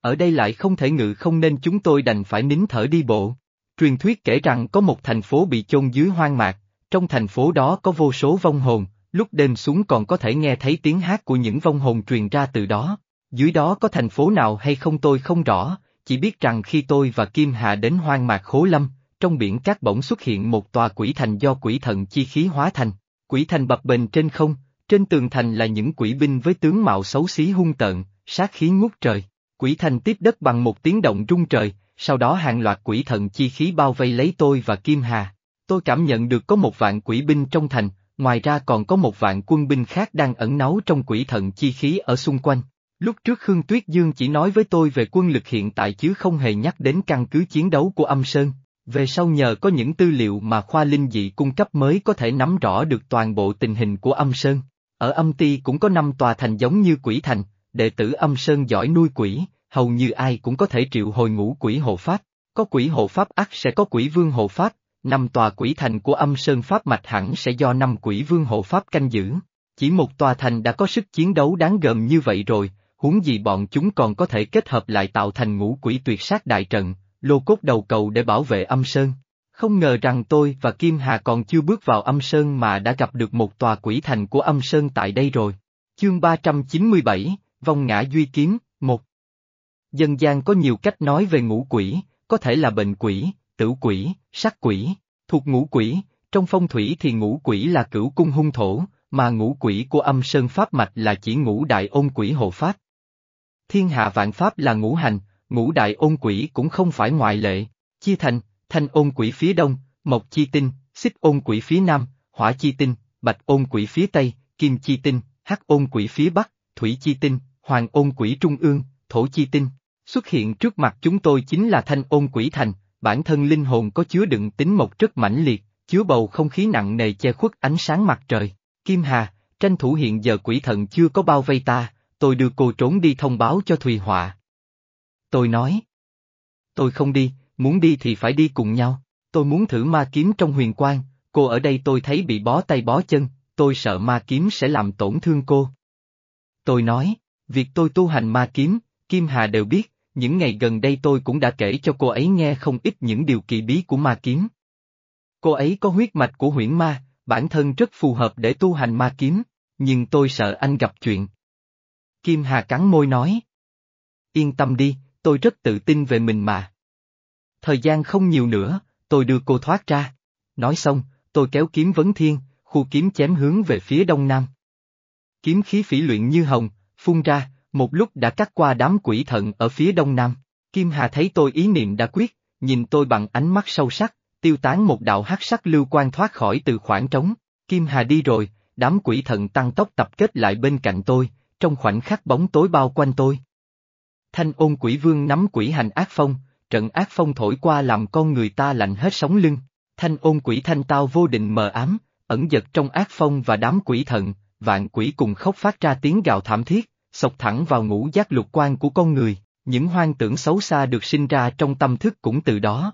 Ở đây lại không thể ngự không nên chúng tôi đành phải nín thở đi bộ. Truyền thuyết kể rằng có một thành phố bị chôn dưới hoang mạc, trong thành phố đó có vô số vong hồn, lúc đêm xuống còn có thể nghe thấy tiếng hát của những vong hồn truyền ra từ đó. Dưới đó có thành phố nào hay không tôi không rõ, chỉ biết rằng khi tôi và Kim Hà đến hoang mạc khố lâm, trong biển cát bỗng xuất hiện một tòa quỷ thành do quỷ thần chi khí hóa thành. Quỷ thành bập bềnh trên không, trên tường thành là những quỷ binh với tướng mạo xấu xí hung tợn, sát khí ngút trời. Quỷ thành tiếp đất bằng một tiếng động rung trời, sau đó hàng loạt quỷ thần chi khí bao vây lấy tôi và Kim Hà. Tôi cảm nhận được có một vạn quỷ binh trong thành, ngoài ra còn có một vạn quân binh khác đang ẩn náu trong quỷ thần chi khí ở xung quanh. Lúc trước Khương Tuyết Dương chỉ nói với tôi về quân lực hiện tại chứ không hề nhắc đến căn cứ chiến đấu của âm Sơn. Về sau nhờ có những tư liệu mà khoa linh dị cung cấp mới có thể nắm rõ được toàn bộ tình hình của âm Sơn. Ở âm ti cũng có năm tòa thành giống như quỷ thành, đệ tử âm Sơn giỏi nuôi quỷ, hầu như ai cũng có thể triệu hồi ngũ quỷ hộ pháp. Có quỷ hộ pháp ắt sẽ có quỷ vương hộ pháp, năm tòa quỷ thành của âm Sơn Pháp mạch hẳn sẽ do năm quỷ vương hộ pháp canh giữ. Chỉ một tòa thành đã có sức chiến đấu đáng gờm như vậy rồi, huống gì bọn chúng còn có thể kết hợp lại tạo thành ngũ quỷ tuyệt sát đại trận, lô cốt đầu cầu để bảo vệ âm sơn. Không ngờ rằng tôi và Kim Hà còn chưa bước vào âm sơn mà đã gặp được một tòa quỷ thành của âm sơn tại đây rồi. Chương 397, Vong ngã duy kiếm, một Dân gian có nhiều cách nói về ngũ quỷ, có thể là bệnh quỷ, tử quỷ, sắc quỷ. Thuộc ngũ quỷ, trong phong thủy thì ngũ quỷ là cửu cung hung thổ, mà ngũ quỷ của âm sơn pháp mạch là chỉ ngũ đại ôn quỷ hộ pháp. Thiên hạ vạn pháp là ngũ hành, ngũ đại ôn quỷ cũng không phải ngoại lệ, chia thành, thanh ôn quỷ phía đông, mộc chi tinh, xích ôn quỷ phía nam, hỏa chi tinh, bạch ôn quỷ phía tây, kim chi tinh, hắc ôn quỷ phía bắc, thủy chi tinh, hoàng ôn quỷ trung ương, thổ chi tinh. Xuất hiện trước mặt chúng tôi chính là thanh ôn quỷ thành, bản thân linh hồn có chứa đựng tính mộc rất mãnh liệt, chứa bầu không khí nặng nề che khuất ánh sáng mặt trời. Kim Hà, tranh thủ hiện giờ quỷ thần chưa có bao vây ta, tôi đưa cô trốn đi thông báo cho Thùy Họa. Tôi nói. Tôi không đi, muốn đi thì phải đi cùng nhau, tôi muốn thử ma kiếm trong huyền quang, cô ở đây tôi thấy bị bó tay bó chân, tôi sợ ma kiếm sẽ làm tổn thương cô. Tôi nói, việc tôi tu hành ma kiếm, Kim Hà đều biết, những ngày gần đây tôi cũng đã kể cho cô ấy nghe không ít những điều kỳ bí của ma kiếm. Cô ấy có huyết mạch của huyễn ma, bản thân rất phù hợp để tu hành ma kiếm, nhưng tôi sợ anh gặp chuyện. Kim Hà cắn môi nói. Yên tâm đi, tôi rất tự tin về mình mà. Thời gian không nhiều nữa, tôi đưa cô thoát ra. Nói xong, tôi kéo kiếm vấn thiên, khu kiếm chém hướng về phía đông nam. Kiếm khí phỉ luyện như hồng, phun ra, một lúc đã cắt qua đám quỷ thận ở phía đông nam. Kim Hà thấy tôi ý niệm đã quyết, nhìn tôi bằng ánh mắt sâu sắc, tiêu tán một đạo hắc sắc lưu quan thoát khỏi từ khoảng trống. Kim Hà đi rồi, đám quỷ thận tăng tốc tập kết lại bên cạnh tôi, trong khoảnh khắc bóng tối bao quanh tôi. Thanh ôn quỷ vương nắm quỷ hành ác phong, trận ác phong thổi qua làm con người ta lạnh hết sống lưng. Thanh ôn quỷ thanh tao vô định mờ ám, ẩn giật trong ác phong và đám quỷ thận, vạn quỷ cùng khóc phát ra tiếng gào thảm thiết, sộc thẳng vào ngũ giác lục quan của con người, những hoang tưởng xấu xa được sinh ra trong tâm thức cũng từ đó.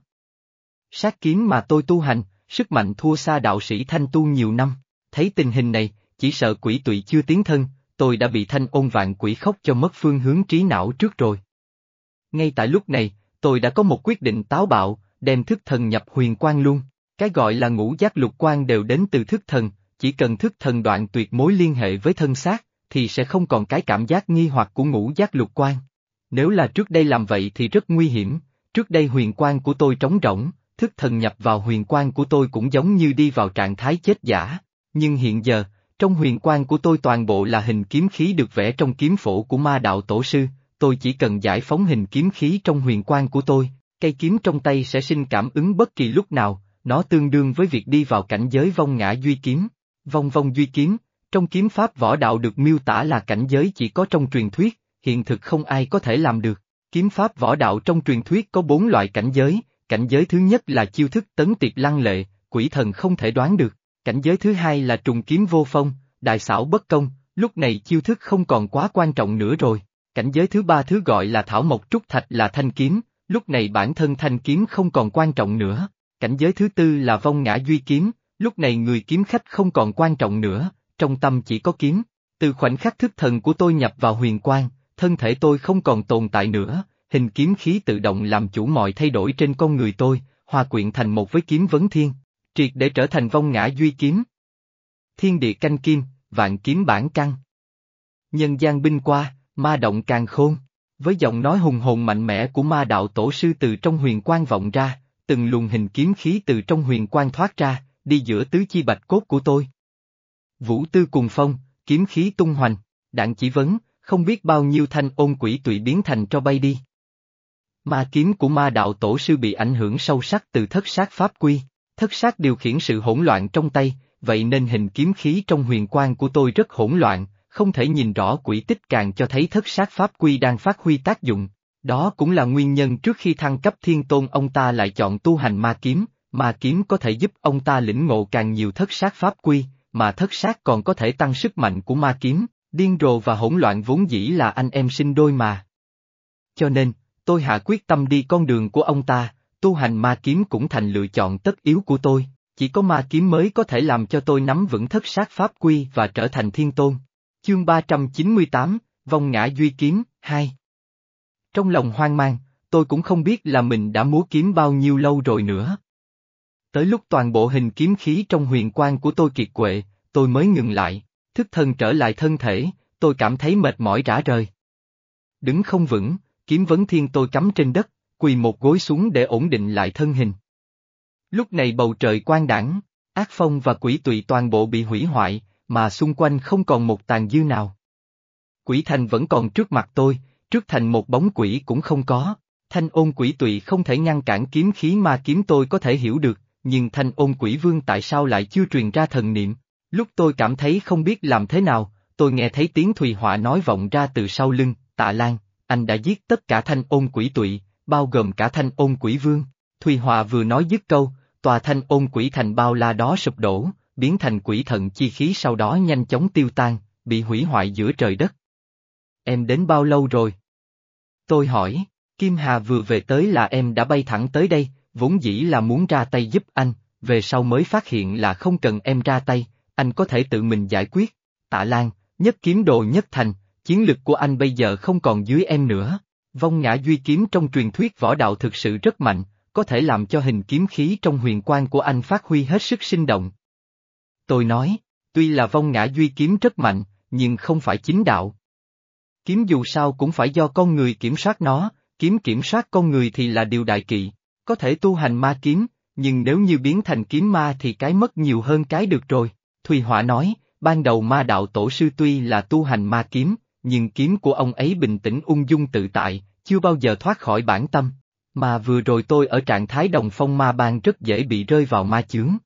Sát kiếm mà tôi tu hành, sức mạnh thua xa đạo sĩ thanh tu nhiều năm, thấy tình hình này, chỉ sợ quỷ tụy chưa tiến thân, tôi đã bị thanh ôn vạn quỷ khóc cho mất phương hướng trí não trước rồi. Ngay tại lúc này, tôi đã có một quyết định táo bạo, đem thức thần nhập huyền quan luôn. Cái gọi là ngũ giác lục quan đều đến từ thức thần, chỉ cần thức thần đoạn tuyệt mối liên hệ với thân xác, thì sẽ không còn cái cảm giác nghi hoặc của ngũ giác lục quan. Nếu là trước đây làm vậy thì rất nguy hiểm, trước đây huyền quan của tôi trống rỗng, thức thần nhập vào huyền quan của tôi cũng giống như đi vào trạng thái chết giả, nhưng hiện giờ, trong huyền quan của tôi toàn bộ là hình kiếm khí được vẽ trong kiếm phổ của ma đạo tổ sư, tôi chỉ cần giải phóng hình kiếm khí trong huyền quan của tôi, cây kiếm trong tay sẽ sinh cảm ứng bất kỳ lúc nào, nó tương đương với việc đi vào cảnh giới vong ngã duy kiếm. Vong vong duy kiếm, trong kiếm pháp võ đạo được miêu tả là cảnh giới chỉ có trong truyền thuyết, hiện thực không ai có thể làm được. Kiếm pháp võ đạo trong truyền thuyết có bốn loại cảnh giới, cảnh giới thứ nhất là chiêu thức tấn tiệp lăng lệ, quỷ thần không thể đoán được. Cảnh giới thứ hai là trùng kiếm vô phong, đại xảo bất công, lúc này chiêu thức không còn quá quan trọng nữa rồi. Cảnh giới thứ ba thứ gọi là thảo mộc trúc thạch là thanh kiếm, lúc này bản thân thanh kiếm không còn quan trọng nữa. Cảnh giới thứ tư là vong ngã duy kiếm, lúc này người kiếm khách không còn quan trọng nữa, trong tâm chỉ có kiếm. Từ khoảnh khắc thức thần của tôi nhập vào huyền quang, thân thể tôi không còn tồn tại nữa, hình kiếm khí tự động làm chủ mọi thay đổi trên con người tôi, hòa quyện thành một với kiếm vấn thiên, triệt để trở thành vong ngã duy kiếm. Thiên địa canh kim, vạn kiếm bản căn. Nhân gian binh qua, ma động càng khôn, với giọng nói hùng hồn mạnh mẽ của ma đạo tổ sư từ trong huyền quang vọng ra, từng luồng hình kiếm khí từ trong huyền quang thoát ra, đi giữa tứ chi bạch cốt của tôi. Vũ tư cùng phong, kiếm khí tung hoành, đạn chỉ vấn, không biết bao nhiêu thanh ôn quỷ tụy biến thành cho bay đi. Ma kiếm của ma đạo tổ sư bị ảnh hưởng sâu sắc từ thất sát pháp quy, thất sát điều khiển sự hỗn loạn trong tay, vậy nên hình kiếm khí trong huyền quang của tôi rất hỗn loạn, không thể nhìn rõ quỷ tích càng cho thấy thất sát pháp quy đang phát huy tác dụng. Đó cũng là nguyên nhân trước khi thăng cấp thiên tôn ông ta lại chọn tu hành ma kiếm, ma kiếm có thể giúp ông ta lĩnh ngộ càng nhiều thất sát pháp quy, mà thất sát còn có thể tăng sức mạnh của ma kiếm, điên rồ và hỗn loạn vốn dĩ là anh em sinh đôi mà. Cho nên, tôi hạ quyết tâm đi con đường của ông ta, tu hành ma kiếm cũng thành lựa chọn tất yếu của tôi, chỉ có ma kiếm mới có thể làm cho tôi nắm vững thất sát pháp quy và trở thành thiên tôn. Chương 398, Vong ngã duy kiếm, 2 Trong lòng hoang mang, tôi cũng không biết là mình đã múa kiếm bao nhiêu lâu rồi nữa. Tới lúc toàn bộ hình kiếm khí trong huyền quan của tôi kiệt quệ, tôi mới ngừng lại, thức thân trở lại thân thể, tôi cảm thấy mệt mỏi rã rời. Đứng không vững, kiếm vấn thiên tôi cắm trên đất, quỳ một gối xuống để ổn định lại thân hình. Lúc này bầu trời quang đảng, ác phong và quỷ tụy toàn bộ bị hủy hoại, mà xung quanh không còn một tàn dư nào. Quỷ thành vẫn còn trước mặt tôi, trước thành một bóng quỷ cũng không có, thanh ôn quỷ tụy không thể ngăn cản kiếm khí mà kiếm tôi có thể hiểu được, nhưng thanh ôn quỷ vương tại sao lại chưa truyền ra thần niệm. Lúc tôi cảm thấy không biết làm thế nào, tôi nghe thấy tiếng Thùy Họa nói vọng ra từ sau lưng, tạ lan, anh đã giết tất cả thanh ôn quỷ tụy, bao gồm cả thanh ôn quỷ vương. Thùy hòa vừa nói dứt câu, tòa thanh ôn quỷ thành bao la đó sụp đổ, biến thành quỷ thần chi khí sau đó nhanh chóng tiêu tan, bị hủy hoại giữa trời đất. Em đến bao lâu rồi? Tôi hỏi, Kim Hà vừa về tới là em đã bay thẳng tới đây, vốn dĩ là muốn ra tay giúp anh, về sau mới phát hiện là không cần em ra tay, anh có thể tự mình giải quyết. Tạ Lan, nhất kiếm đồ nhất thành, chiến lực của anh bây giờ không còn dưới em nữa. Vong ngã duy kiếm trong truyền thuyết võ đạo thực sự rất mạnh, có thể làm cho hình kiếm khí trong huyền quan của anh phát huy hết sức sinh động. Tôi nói, tuy là vong ngã duy kiếm rất mạnh, nhưng không phải chính đạo. Kiếm dù sao cũng phải do con người kiểm soát nó, kiếm kiểm soát con người thì là điều đại kỵ, có thể tu hành ma kiếm, nhưng nếu như biến thành kiếm ma thì cái mất nhiều hơn cái được rồi. Thùy Họa nói, ban đầu ma đạo tổ sư tuy là tu hành ma kiếm, nhưng kiếm của ông ấy bình tĩnh ung dung tự tại, chưa bao giờ thoát khỏi bản tâm. Mà vừa rồi tôi ở trạng thái đồng phong ma ban rất dễ bị rơi vào ma chướng.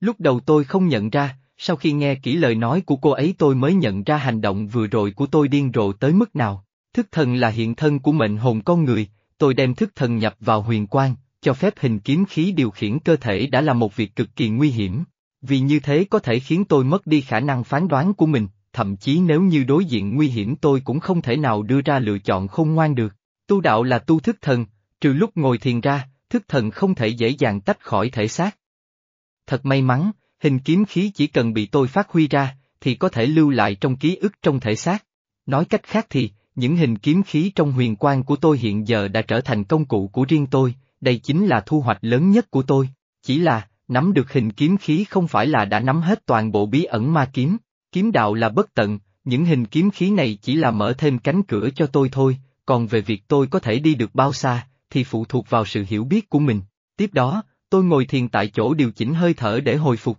Lúc đầu tôi không nhận ra, sau khi nghe kỹ lời nói của cô ấy tôi mới nhận ra hành động vừa rồi của tôi điên rồ tới mức nào. Thức thần là hiện thân của mệnh hồn con người, tôi đem thức thần nhập vào huyền quang, cho phép hình kiếm khí điều khiển cơ thể đã là một việc cực kỳ nguy hiểm. Vì như thế có thể khiến tôi mất đi khả năng phán đoán của mình, thậm chí nếu như đối diện nguy hiểm tôi cũng không thể nào đưa ra lựa chọn khôn ngoan được. Tu đạo là tu thức thần, trừ lúc ngồi thiền ra, thức thần không thể dễ dàng tách khỏi thể xác. Thật may mắn, hình kiếm khí chỉ cần bị tôi phát huy ra, thì có thể lưu lại trong ký ức trong thể xác. Nói cách khác thì, những hình kiếm khí trong huyền quan của tôi hiện giờ đã trở thành công cụ của riêng tôi, đây chính là thu hoạch lớn nhất của tôi. Chỉ là, nắm được hình kiếm khí không phải là đã nắm hết toàn bộ bí ẩn ma kiếm, kiếm đạo là bất tận, những hình kiếm khí này chỉ là mở thêm cánh cửa cho tôi thôi, còn về việc tôi có thể đi được bao xa, thì phụ thuộc vào sự hiểu biết của mình. Tiếp đó, tôi ngồi thiền tại chỗ điều chỉnh hơi thở để hồi phục.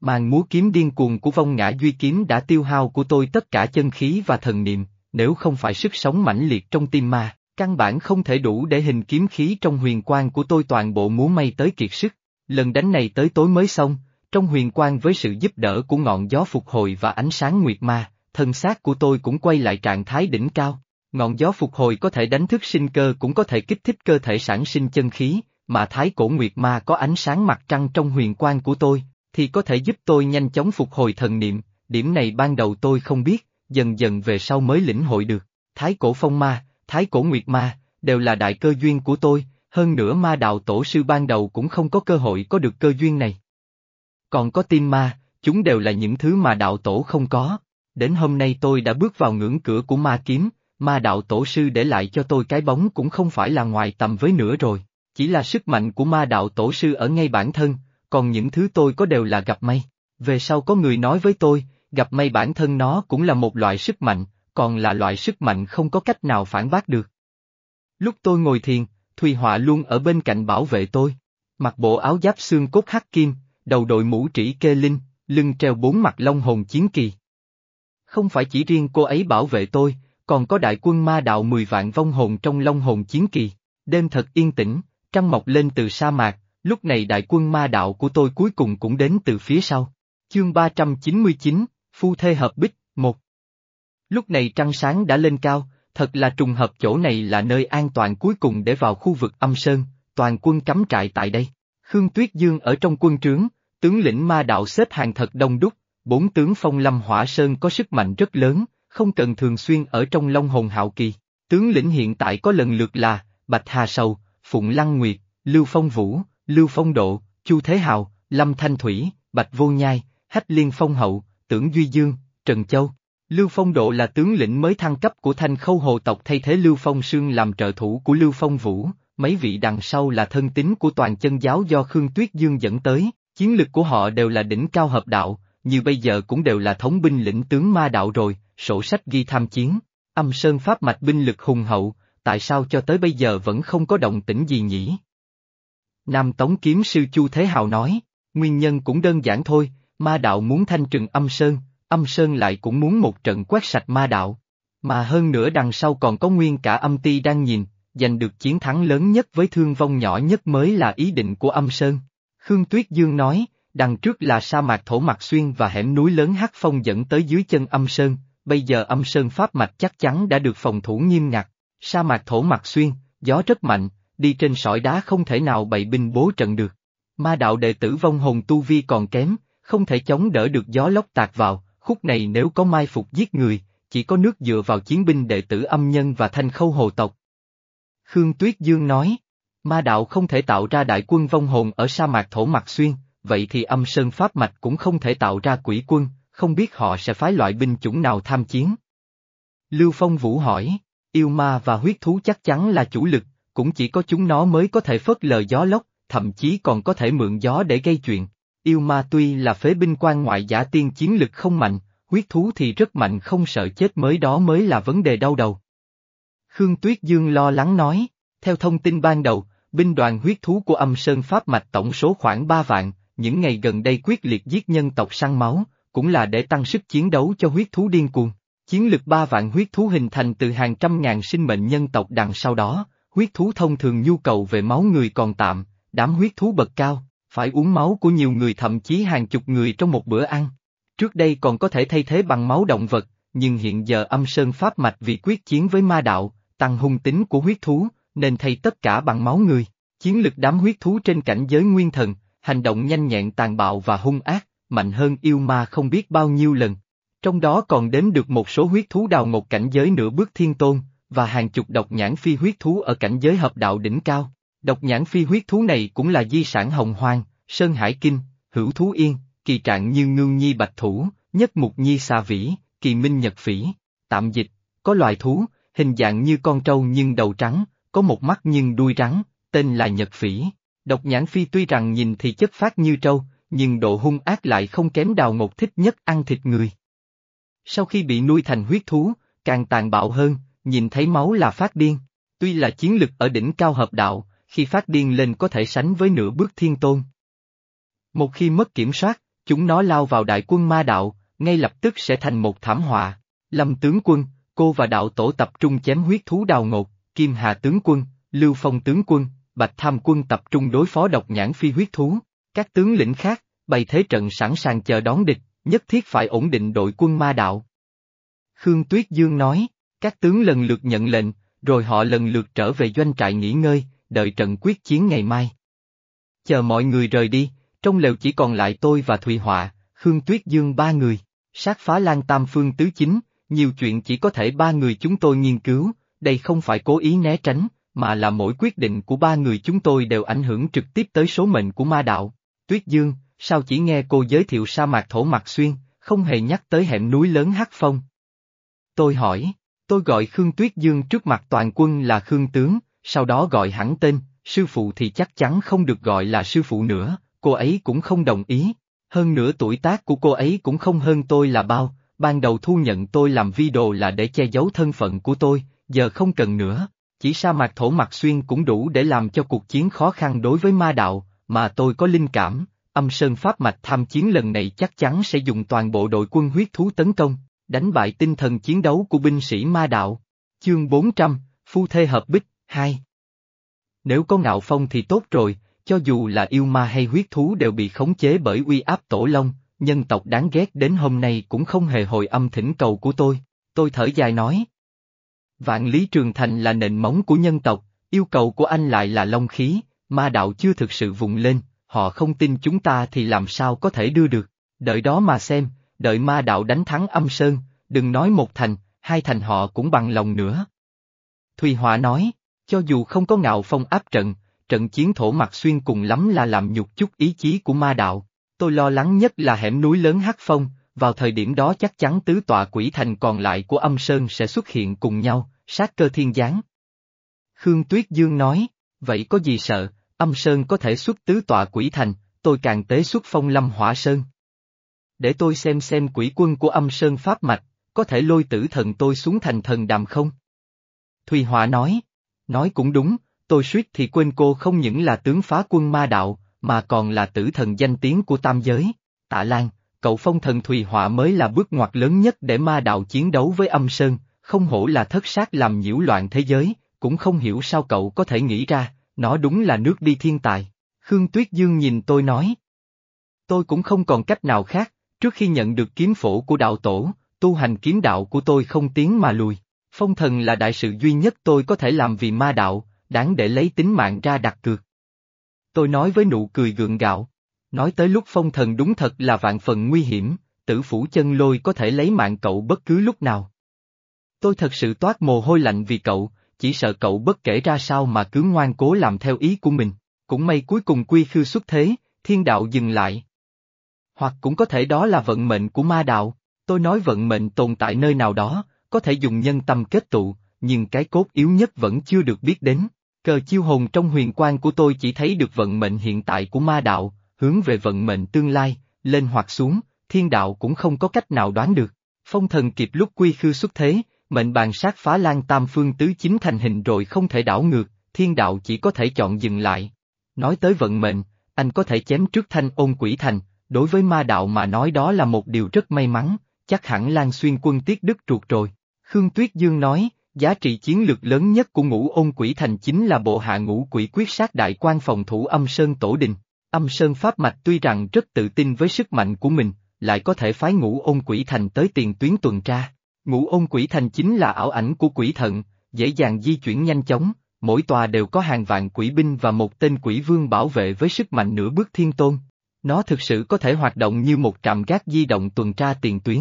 Màn múa kiếm điên cuồng của vong ngã duy kiếm đã tiêu hao của tôi tất cả chân khí và thần niệm, nếu không phải sức sống mãnh liệt trong tim ma, căn bản không thể đủ để hình kiếm khí trong huyền quang của tôi toàn bộ múa may tới kiệt sức. Lần đánh này tới tối mới xong, trong huyền quang với sự giúp đỡ của ngọn gió phục hồi và ánh sáng nguyệt ma, thân xác của tôi cũng quay lại trạng thái đỉnh cao. Ngọn gió phục hồi có thể đánh thức sinh cơ cũng có thể kích thích cơ thể sản sinh chân khí, mà thái cổ nguyệt ma có ánh sáng mặt trăng trong huyền quang của tôi, thì có thể giúp tôi nhanh chóng phục hồi thần niệm, điểm này ban đầu tôi không biết, dần dần về sau mới lĩnh hội được. Thái cổ phong ma, thái cổ nguyệt ma, đều là đại cơ duyên của tôi, hơn nữa ma đạo tổ sư ban đầu cũng không có cơ hội có được cơ duyên này. Còn có tim ma, chúng đều là những thứ mà đạo tổ không có. Đến hôm nay tôi đã bước vào ngưỡng cửa của ma kiếm, ma đạo tổ sư để lại cho tôi cái bóng cũng không phải là ngoài tầm với nữa rồi, chỉ là sức mạnh của ma đạo tổ sư ở ngay bản thân, còn những thứ tôi có đều là gặp may. Về sau có người nói với tôi, gặp may bản thân nó cũng là một loại sức mạnh, còn là loại sức mạnh không có cách nào phản bác được. Lúc tôi ngồi thiền, Thùy Họa luôn ở bên cạnh bảo vệ tôi. Mặc bộ áo giáp xương cốt hắc kim, đầu đội mũ trĩ kê linh, lưng treo bốn mặt long hồn chiến kỳ. Không phải chỉ riêng cô ấy bảo vệ tôi, còn có đại quân ma đạo mười vạn vong hồn trong long hồn chiến kỳ. Đêm thật yên tĩnh, trăng mọc lên từ sa mạc, lúc này đại quân ma đạo của tôi cuối cùng cũng đến từ phía sau. Chương 399, Phu Thê Hợp Bích, một Lúc này trăng sáng đã lên cao, thật là trùng hợp chỗ này là nơi an toàn cuối cùng để vào khu vực âm sơn, toàn quân cắm trại tại đây. Khương Tuyết Dương ở trong quân trướng, tướng lĩnh ma đạo xếp hàng thật đông đúc, bốn tướng phong lâm hỏa sơn có sức mạnh rất lớn, không cần thường xuyên ở trong long hồn hạo kỳ. Tướng lĩnh hiện tại có lần lượt là, Bạch Hà Sầu, Phụng Lăng Nguyệt, Lưu Phong Vũ, Lưu Phong Độ, Chu Thế Hào, Lâm Thanh Thủy, Bạch Vô Nhai, Hách Liên Phong Hậu, Tưởng Duy Dương, Trần Châu. Lưu Phong Độ là tướng lĩnh mới thăng cấp của thanh khâu hồ tộc thay thế Lưu Phong Sương làm trợ thủ của Lưu Phong Vũ, mấy vị đằng sau là thân tín của toàn chân giáo do Khương Tuyết Dương dẫn tới, chiến lực của họ đều là đỉnh cao hợp đạo, như bây giờ cũng đều là thống binh lĩnh tướng ma đạo rồi, sổ sách ghi tham chiến. Âm Sơn Pháp mạch binh lực hùng hậu, tại sao cho tới bây giờ vẫn không có động tĩnh gì nhỉ? Nam Tống Kiếm Sư Chu Thế Hào nói, nguyên nhân cũng đơn giản thôi, ma đạo muốn thanh trừng âm Sơn, âm Sơn lại cũng muốn một trận quét sạch ma đạo. Mà hơn nữa đằng sau còn có nguyên cả âm ti đang nhìn, giành được chiến thắng lớn nhất với thương vong nhỏ nhất mới là ý định của âm Sơn. Khương Tuyết Dương nói, đằng trước là sa mạc thổ mạc xuyên và hẻm núi lớn hắc phong dẫn tới dưới chân âm Sơn, bây giờ âm Sơn pháp mạch chắc chắn đã được phòng thủ nghiêm ngặt. Sa mạc thổ mạc xuyên, gió rất mạnh, đi trên sỏi đá không thể nào bày binh bố trận được. Ma đạo đệ tử vong hồn tu vi còn kém, không thể chống đỡ được gió lốc tạt vào, khúc này nếu có mai phục giết người, chỉ có nước dựa vào chiến binh đệ tử âm nhân và thanh khâu hồ tộc. Khương Tuyết Dương nói, ma đạo không thể tạo ra đại quân vong hồn ở sa mạc thổ mặt xuyên, vậy thì âm sơn pháp mạch cũng không thể tạo ra quỷ quân, không biết họ sẽ phái loại binh chủng nào tham chiến. Lưu Phong Vũ hỏi, yêu ma và huyết thú chắc chắn là chủ lực, cũng chỉ có chúng nó mới có thể phớt lờ gió lốc, thậm chí còn có thể mượn gió để gây chuyện. Yêu ma tuy là phế binh quan ngoại giả tiên chiến lực không mạnh, huyết thú thì rất mạnh không sợ chết mới đó mới là vấn đề đau đầu. Khương Tuyết Dương lo lắng nói, theo thông tin ban đầu, binh đoàn huyết thú của âm sơn Pháp Mạch tổng số khoảng 3 vạn, những ngày gần đây quyết liệt giết nhân tộc săn máu, cũng là để tăng sức chiến đấu cho huyết thú điên cuồng. Chiến lực ba vạn huyết thú hình thành từ hàng trăm ngàn sinh mệnh nhân tộc đằng sau đó, huyết thú thông thường nhu cầu về máu người còn tạm, đám huyết thú bậc cao, phải uống máu của nhiều người thậm chí hàng chục người trong một bữa ăn. Trước đây còn có thể thay thế bằng máu động vật, nhưng hiện giờ âm sơn pháp mạch vì quyết chiến với ma đạo, tăng hung tính của huyết thú, nên thay tất cả bằng máu người. Chiến lực đám huyết thú trên cảnh giới nguyên thần, hành động nhanh nhẹn tàn bạo và hung ác, mạnh hơn yêu ma không biết bao nhiêu lần. Trong đó còn đếm được một số huyết thú đào ngột cảnh giới nửa bước thiên tôn, và hàng chục độc nhãn phi huyết thú ở cảnh giới hợp đạo đỉnh cao. Độc nhãn phi huyết thú này cũng là di sản hồng hoang, sơn hải kinh, hữu thú yên, kỳ trạng như ngưu nhi bạch thủ, nhất mục nhi xà vĩ, kỳ minh nhật phỉ. Tạm dịch, có loài thú, hình dạng như con trâu nhưng đầu trắng, có một mắt nhưng đuôi trắng, tên là nhật phỉ. Độc nhãn phi tuy rằng nhìn thì chất phát như trâu, nhưng độ hung ác lại không kém đào ngột thích nhất ăn thịt người. Sau khi bị nuôi thành huyết thú, càng tàn bạo hơn, nhìn thấy máu là phát điên. Tuy là chiến lực ở đỉnh cao hợp đạo, khi phát điên lên có thể sánh với nửa bước thiên tôn. Một khi mất kiểm soát, chúng nó lao vào đại quân ma đạo, ngay lập tức sẽ thành một thảm họa. Lâm tướng quân, cô và đạo tổ tập trung chém huyết thú đào ngột, Kim Hà tướng quân, Lưu Phong tướng quân, Bạch Tham quân tập trung đối phó độc nhãn phi huyết thú. Các tướng lĩnh khác, bày thế trận sẵn sàng chờ đón địch, nhất thiết phải ổn định đội quân ma đạo. Khương Tuyết Dương nói, các tướng lần lượt nhận lệnh, rồi họ lần lượt trở về doanh trại nghỉ ngơi, đợi trận quyết chiến ngày mai. Chờ mọi người rời đi, trong lều chỉ còn lại tôi và Thùy Họa, Khương Tuyết Dương ba người, sát phá lan tam phương tứ chính, nhiều chuyện chỉ có thể ba người chúng tôi nghiên cứu, đây không phải cố ý né tránh, mà là mỗi quyết định của ba người chúng tôi đều ảnh hưởng trực tiếp tới số mệnh của ma đạo. Tuyết Dương, sao chỉ nghe cô giới thiệu sa mạc thổ mặt xuyên, không hề nhắc tới hẻm núi lớn Hắc Phong? Tôi hỏi, tôi gọi Khương Tuyết Dương trước mặt toàn quân là Khương Tướng, sau đó gọi hẳn tên, sư phụ thì chắc chắn không được gọi là sư phụ nữa, cô ấy cũng không đồng ý. Hơn nữa tuổi tác của cô ấy cũng không hơn tôi là bao, ban đầu thu nhận tôi làm vi đồ là để che giấu thân phận của tôi, giờ không cần nữa. Chỉ sa mạc thổ mặt xuyên cũng đủ để làm cho cuộc chiến khó khăn đối với ma đạo, mà tôi có linh cảm, âm sơn pháp mạch tham chiến lần này chắc chắn sẽ dùng toàn bộ đội quân huyết thú tấn công, đánh bại tinh thần chiến đấu của binh sĩ ma đạo. Chương 400, Phu Thê Hợp Bích, 2 Nếu có ngạo phong thì tốt rồi, cho dù là yêu ma hay huyết thú đều bị khống chế bởi uy áp tổ long, nhân tộc đáng ghét đến hôm nay cũng không hề hồi âm thỉnh cầu của tôi. Tôi thở dài nói. Vạn Lý Trường Thành là nền móng của nhân tộc, yêu cầu của anh lại là long khí, ma đạo chưa thực sự vùng lên, họ không tin chúng ta thì làm sao có thể đưa được, đợi đó mà xem, đợi ma đạo đánh thắng âm sơn, đừng nói một thành, hai thành họ cũng bằng lòng nữa. Thùy Họa nói, cho dù không có ngạo phong áp trận, trận chiến thổ mặt xuyên cùng lắm là làm nhục chút ý chí của ma đạo. Tôi lo lắng nhất là hẻm núi lớn Hắc Phong, vào thời điểm đó chắc chắn tứ tọa quỷ thành còn lại của âm sơn sẽ xuất hiện cùng nhau, sát cơ thiên giáng. Khương Tuyết Dương nói, vậy có gì sợ, âm sơn có thể xuất tứ tọa quỷ thành, tôi càng tế xuất phong lâm hỏa sơn. Để tôi xem xem quỷ quân của âm sơn pháp mạch, có thể lôi tử thần tôi xuống thành thần đàm không? Thùy Họa nói, nói cũng đúng, tôi suýt thì quên cô không những là tướng phá quân ma đạo, mà còn là tử thần danh tiếng của tam giới. Tạ Lan, cậu phong thần Thùy Họa mới là bước ngoặt lớn nhất để ma đạo chiến đấu với âm sơn, không hổ là thất sát làm nhiễu loạn thế giới, cũng không hiểu sao cậu có thể nghĩ ra, nó đúng là nước đi thiên tài. Khương Tuyết Dương nhìn tôi nói. Tôi cũng không còn cách nào khác, trước khi nhận được kiếm phổ của đạo tổ, tu hành kiếm đạo của tôi không tiến mà lùi. Phong thần là đại sự duy nhất tôi có thể làm vì ma đạo, đáng để lấy tính mạng ra đặt cược. Tôi nói với nụ cười gượng gạo. Nói tới lúc phong thần đúng thật là vạn phần nguy hiểm, tử phủ chân lôi có thể lấy mạng cậu bất cứ lúc nào. Tôi thật sự toát mồ hôi lạnh vì cậu, chỉ sợ cậu bất kể ra sao mà cứ ngoan cố làm theo ý của mình. Cũng may cuối cùng quy khư xuất thế, thiên đạo dừng lại. Hoặc cũng có thể đó là vận mệnh của ma đạo, tôi nói vận mệnh tồn tại nơi nào đó, có thể dùng nhân tâm kết tụ, nhưng cái cốt yếu nhất vẫn chưa được biết đến. Cờ chiêu hồn trong huyền quan của tôi chỉ thấy được vận mệnh hiện tại của ma đạo, hướng về vận mệnh tương lai, lên hoặc xuống, thiên đạo cũng không có cách nào đoán được. Phong thần kịp lúc quy khư xuất thế, mệnh bàn sát phá lan tam phương tứ chính thành hình rồi không thể đảo ngược, thiên đạo chỉ có thể chọn dừng lại. Nói tới vận mệnh, anh có thể chém trước thanh ôn quỷ thành, đối với ma đạo mà nói đó là một điều rất may mắn, chắc hẳn Lan Xuyên quân tiết đức ruột rồi. Khương Tuyết Dương nói, giá trị chiến lược lớn nhất của ngũ ôn quỷ thành chính là bộ hạ ngũ quỷ quyết sát đại quan phòng thủ âm sơn tổ đình. Âm sơn pháp mạch tuy rằng rất tự tin với sức mạnh của mình, lại có thể phái ngũ ôn quỷ thành tới tiền tuyến tuần tra. Ngũ ôn quỷ thành chính là ảo ảnh của quỷ thận, dễ dàng di chuyển nhanh chóng, mỗi tòa đều có hàng vạn quỷ binh và một tên quỷ vương bảo vệ với sức mạnh nửa bước thiên tôn. Nó thực sự có thể hoạt động như một trạm gác di động tuần tra tiền tuyến.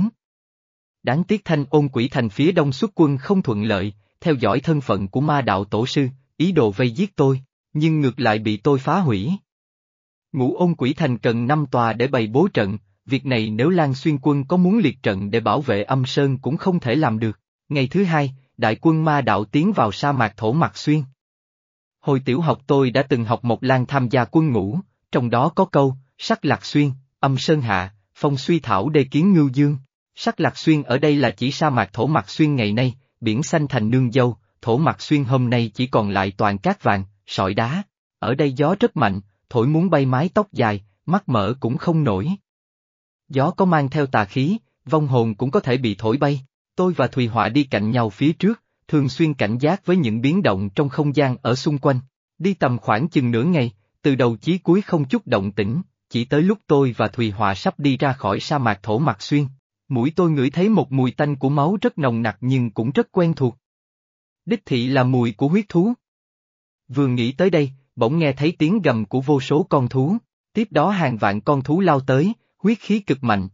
Đáng tiếc thanh ôn quỷ thành phía đông xuất quân không thuận lợi, theo dõi thân phận của ma đạo tổ sư, ý đồ vây giết tôi, nhưng ngược lại bị tôi phá hủy. Ngũ ôn quỷ thành cần năm tòa để bày bố trận, việc này nếu Lan Xuyên quân có muốn liệt trận để bảo vệ âm sơn cũng không thể làm được. Ngày thứ hai, đại quân ma đạo tiến vào sa mạc thổ mặt xuyên. Hồi tiểu học tôi đã từng học một lan tham gia quân ngũ, trong đó có câu, sắc lạc xuyên, âm sơn hạ, phong suy thảo đê kiến ngưu dương. Sắc lạc xuyên ở đây là chỉ sa mạc thổ mặt xuyên ngày nay, biển xanh thành nương dâu, thổ mặt xuyên hôm nay chỉ còn lại toàn cát vàng, sỏi đá. Ở đây gió rất mạnh, thổi muốn bay mái tóc dài, mắt mở cũng không nổi. Gió có mang theo tà khí, vong hồn cũng có thể bị thổi bay. Tôi và Thùy Họa đi cạnh nhau phía trước, thường xuyên cảnh giác với những biến động trong không gian ở xung quanh. Đi tầm khoảng chừng nửa ngày, từ đầu chí cuối không chút động tĩnh, chỉ tới lúc tôi và Thùy Họa sắp đi ra khỏi sa mạc thổ mặt xuyên. Mũi tôi ngửi thấy một mùi tanh của máu rất nồng nặc nhưng cũng rất quen thuộc. Đích thị là mùi của huyết thú. Vừa nghĩ tới đây, bỗng nghe thấy tiếng gầm của vô số con thú, tiếp đó hàng vạn con thú lao tới, huyết khí cực mạnh.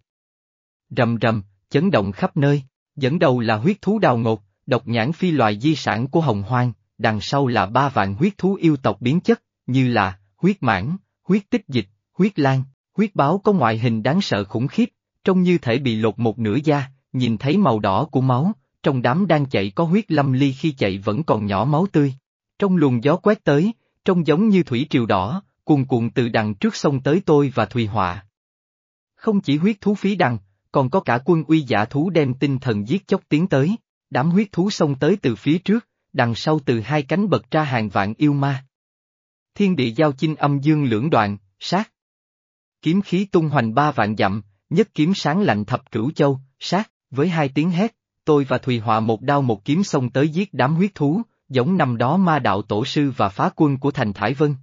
Rầm rầm, chấn động khắp nơi, dẫn đầu là huyết thú đào ngột, độc nhãn phi loài di sản của hồng hoang, đằng sau là ba vạn huyết thú yêu tộc biến chất, như là, huyết mãn, huyết tích dịch, huyết lan, huyết báo có ngoại hình đáng sợ khủng khiếp, trông như thể bị lột một nửa da, nhìn thấy màu đỏ của máu, trong đám đang chạy có huyết lâm ly khi chạy vẫn còn nhỏ máu tươi. Trong luồng gió quét tới, trông giống như thủy triều đỏ, cuồn cuộn từ đằng trước sông tới tôi và Thùy Họa. Không chỉ huyết thú phí đằng, còn có cả quân uy giả thú đem tinh thần giết chóc tiến tới, đám huyết thú xông tới từ phía trước, đằng sau từ hai cánh bật ra hàng vạn yêu ma. Thiên địa giao chinh âm dương lưỡng đoạn, sát. Kiếm khí tung hoành ba vạn dặm, nhất kiếm sáng lạnh thập cửu châu, sát, với hai tiếng hét, tôi và Thùy Họa một đao một kiếm xông tới giết đám huyết thú, giống năm đó ma đạo tổ sư và phá quân của thành Thái Vân.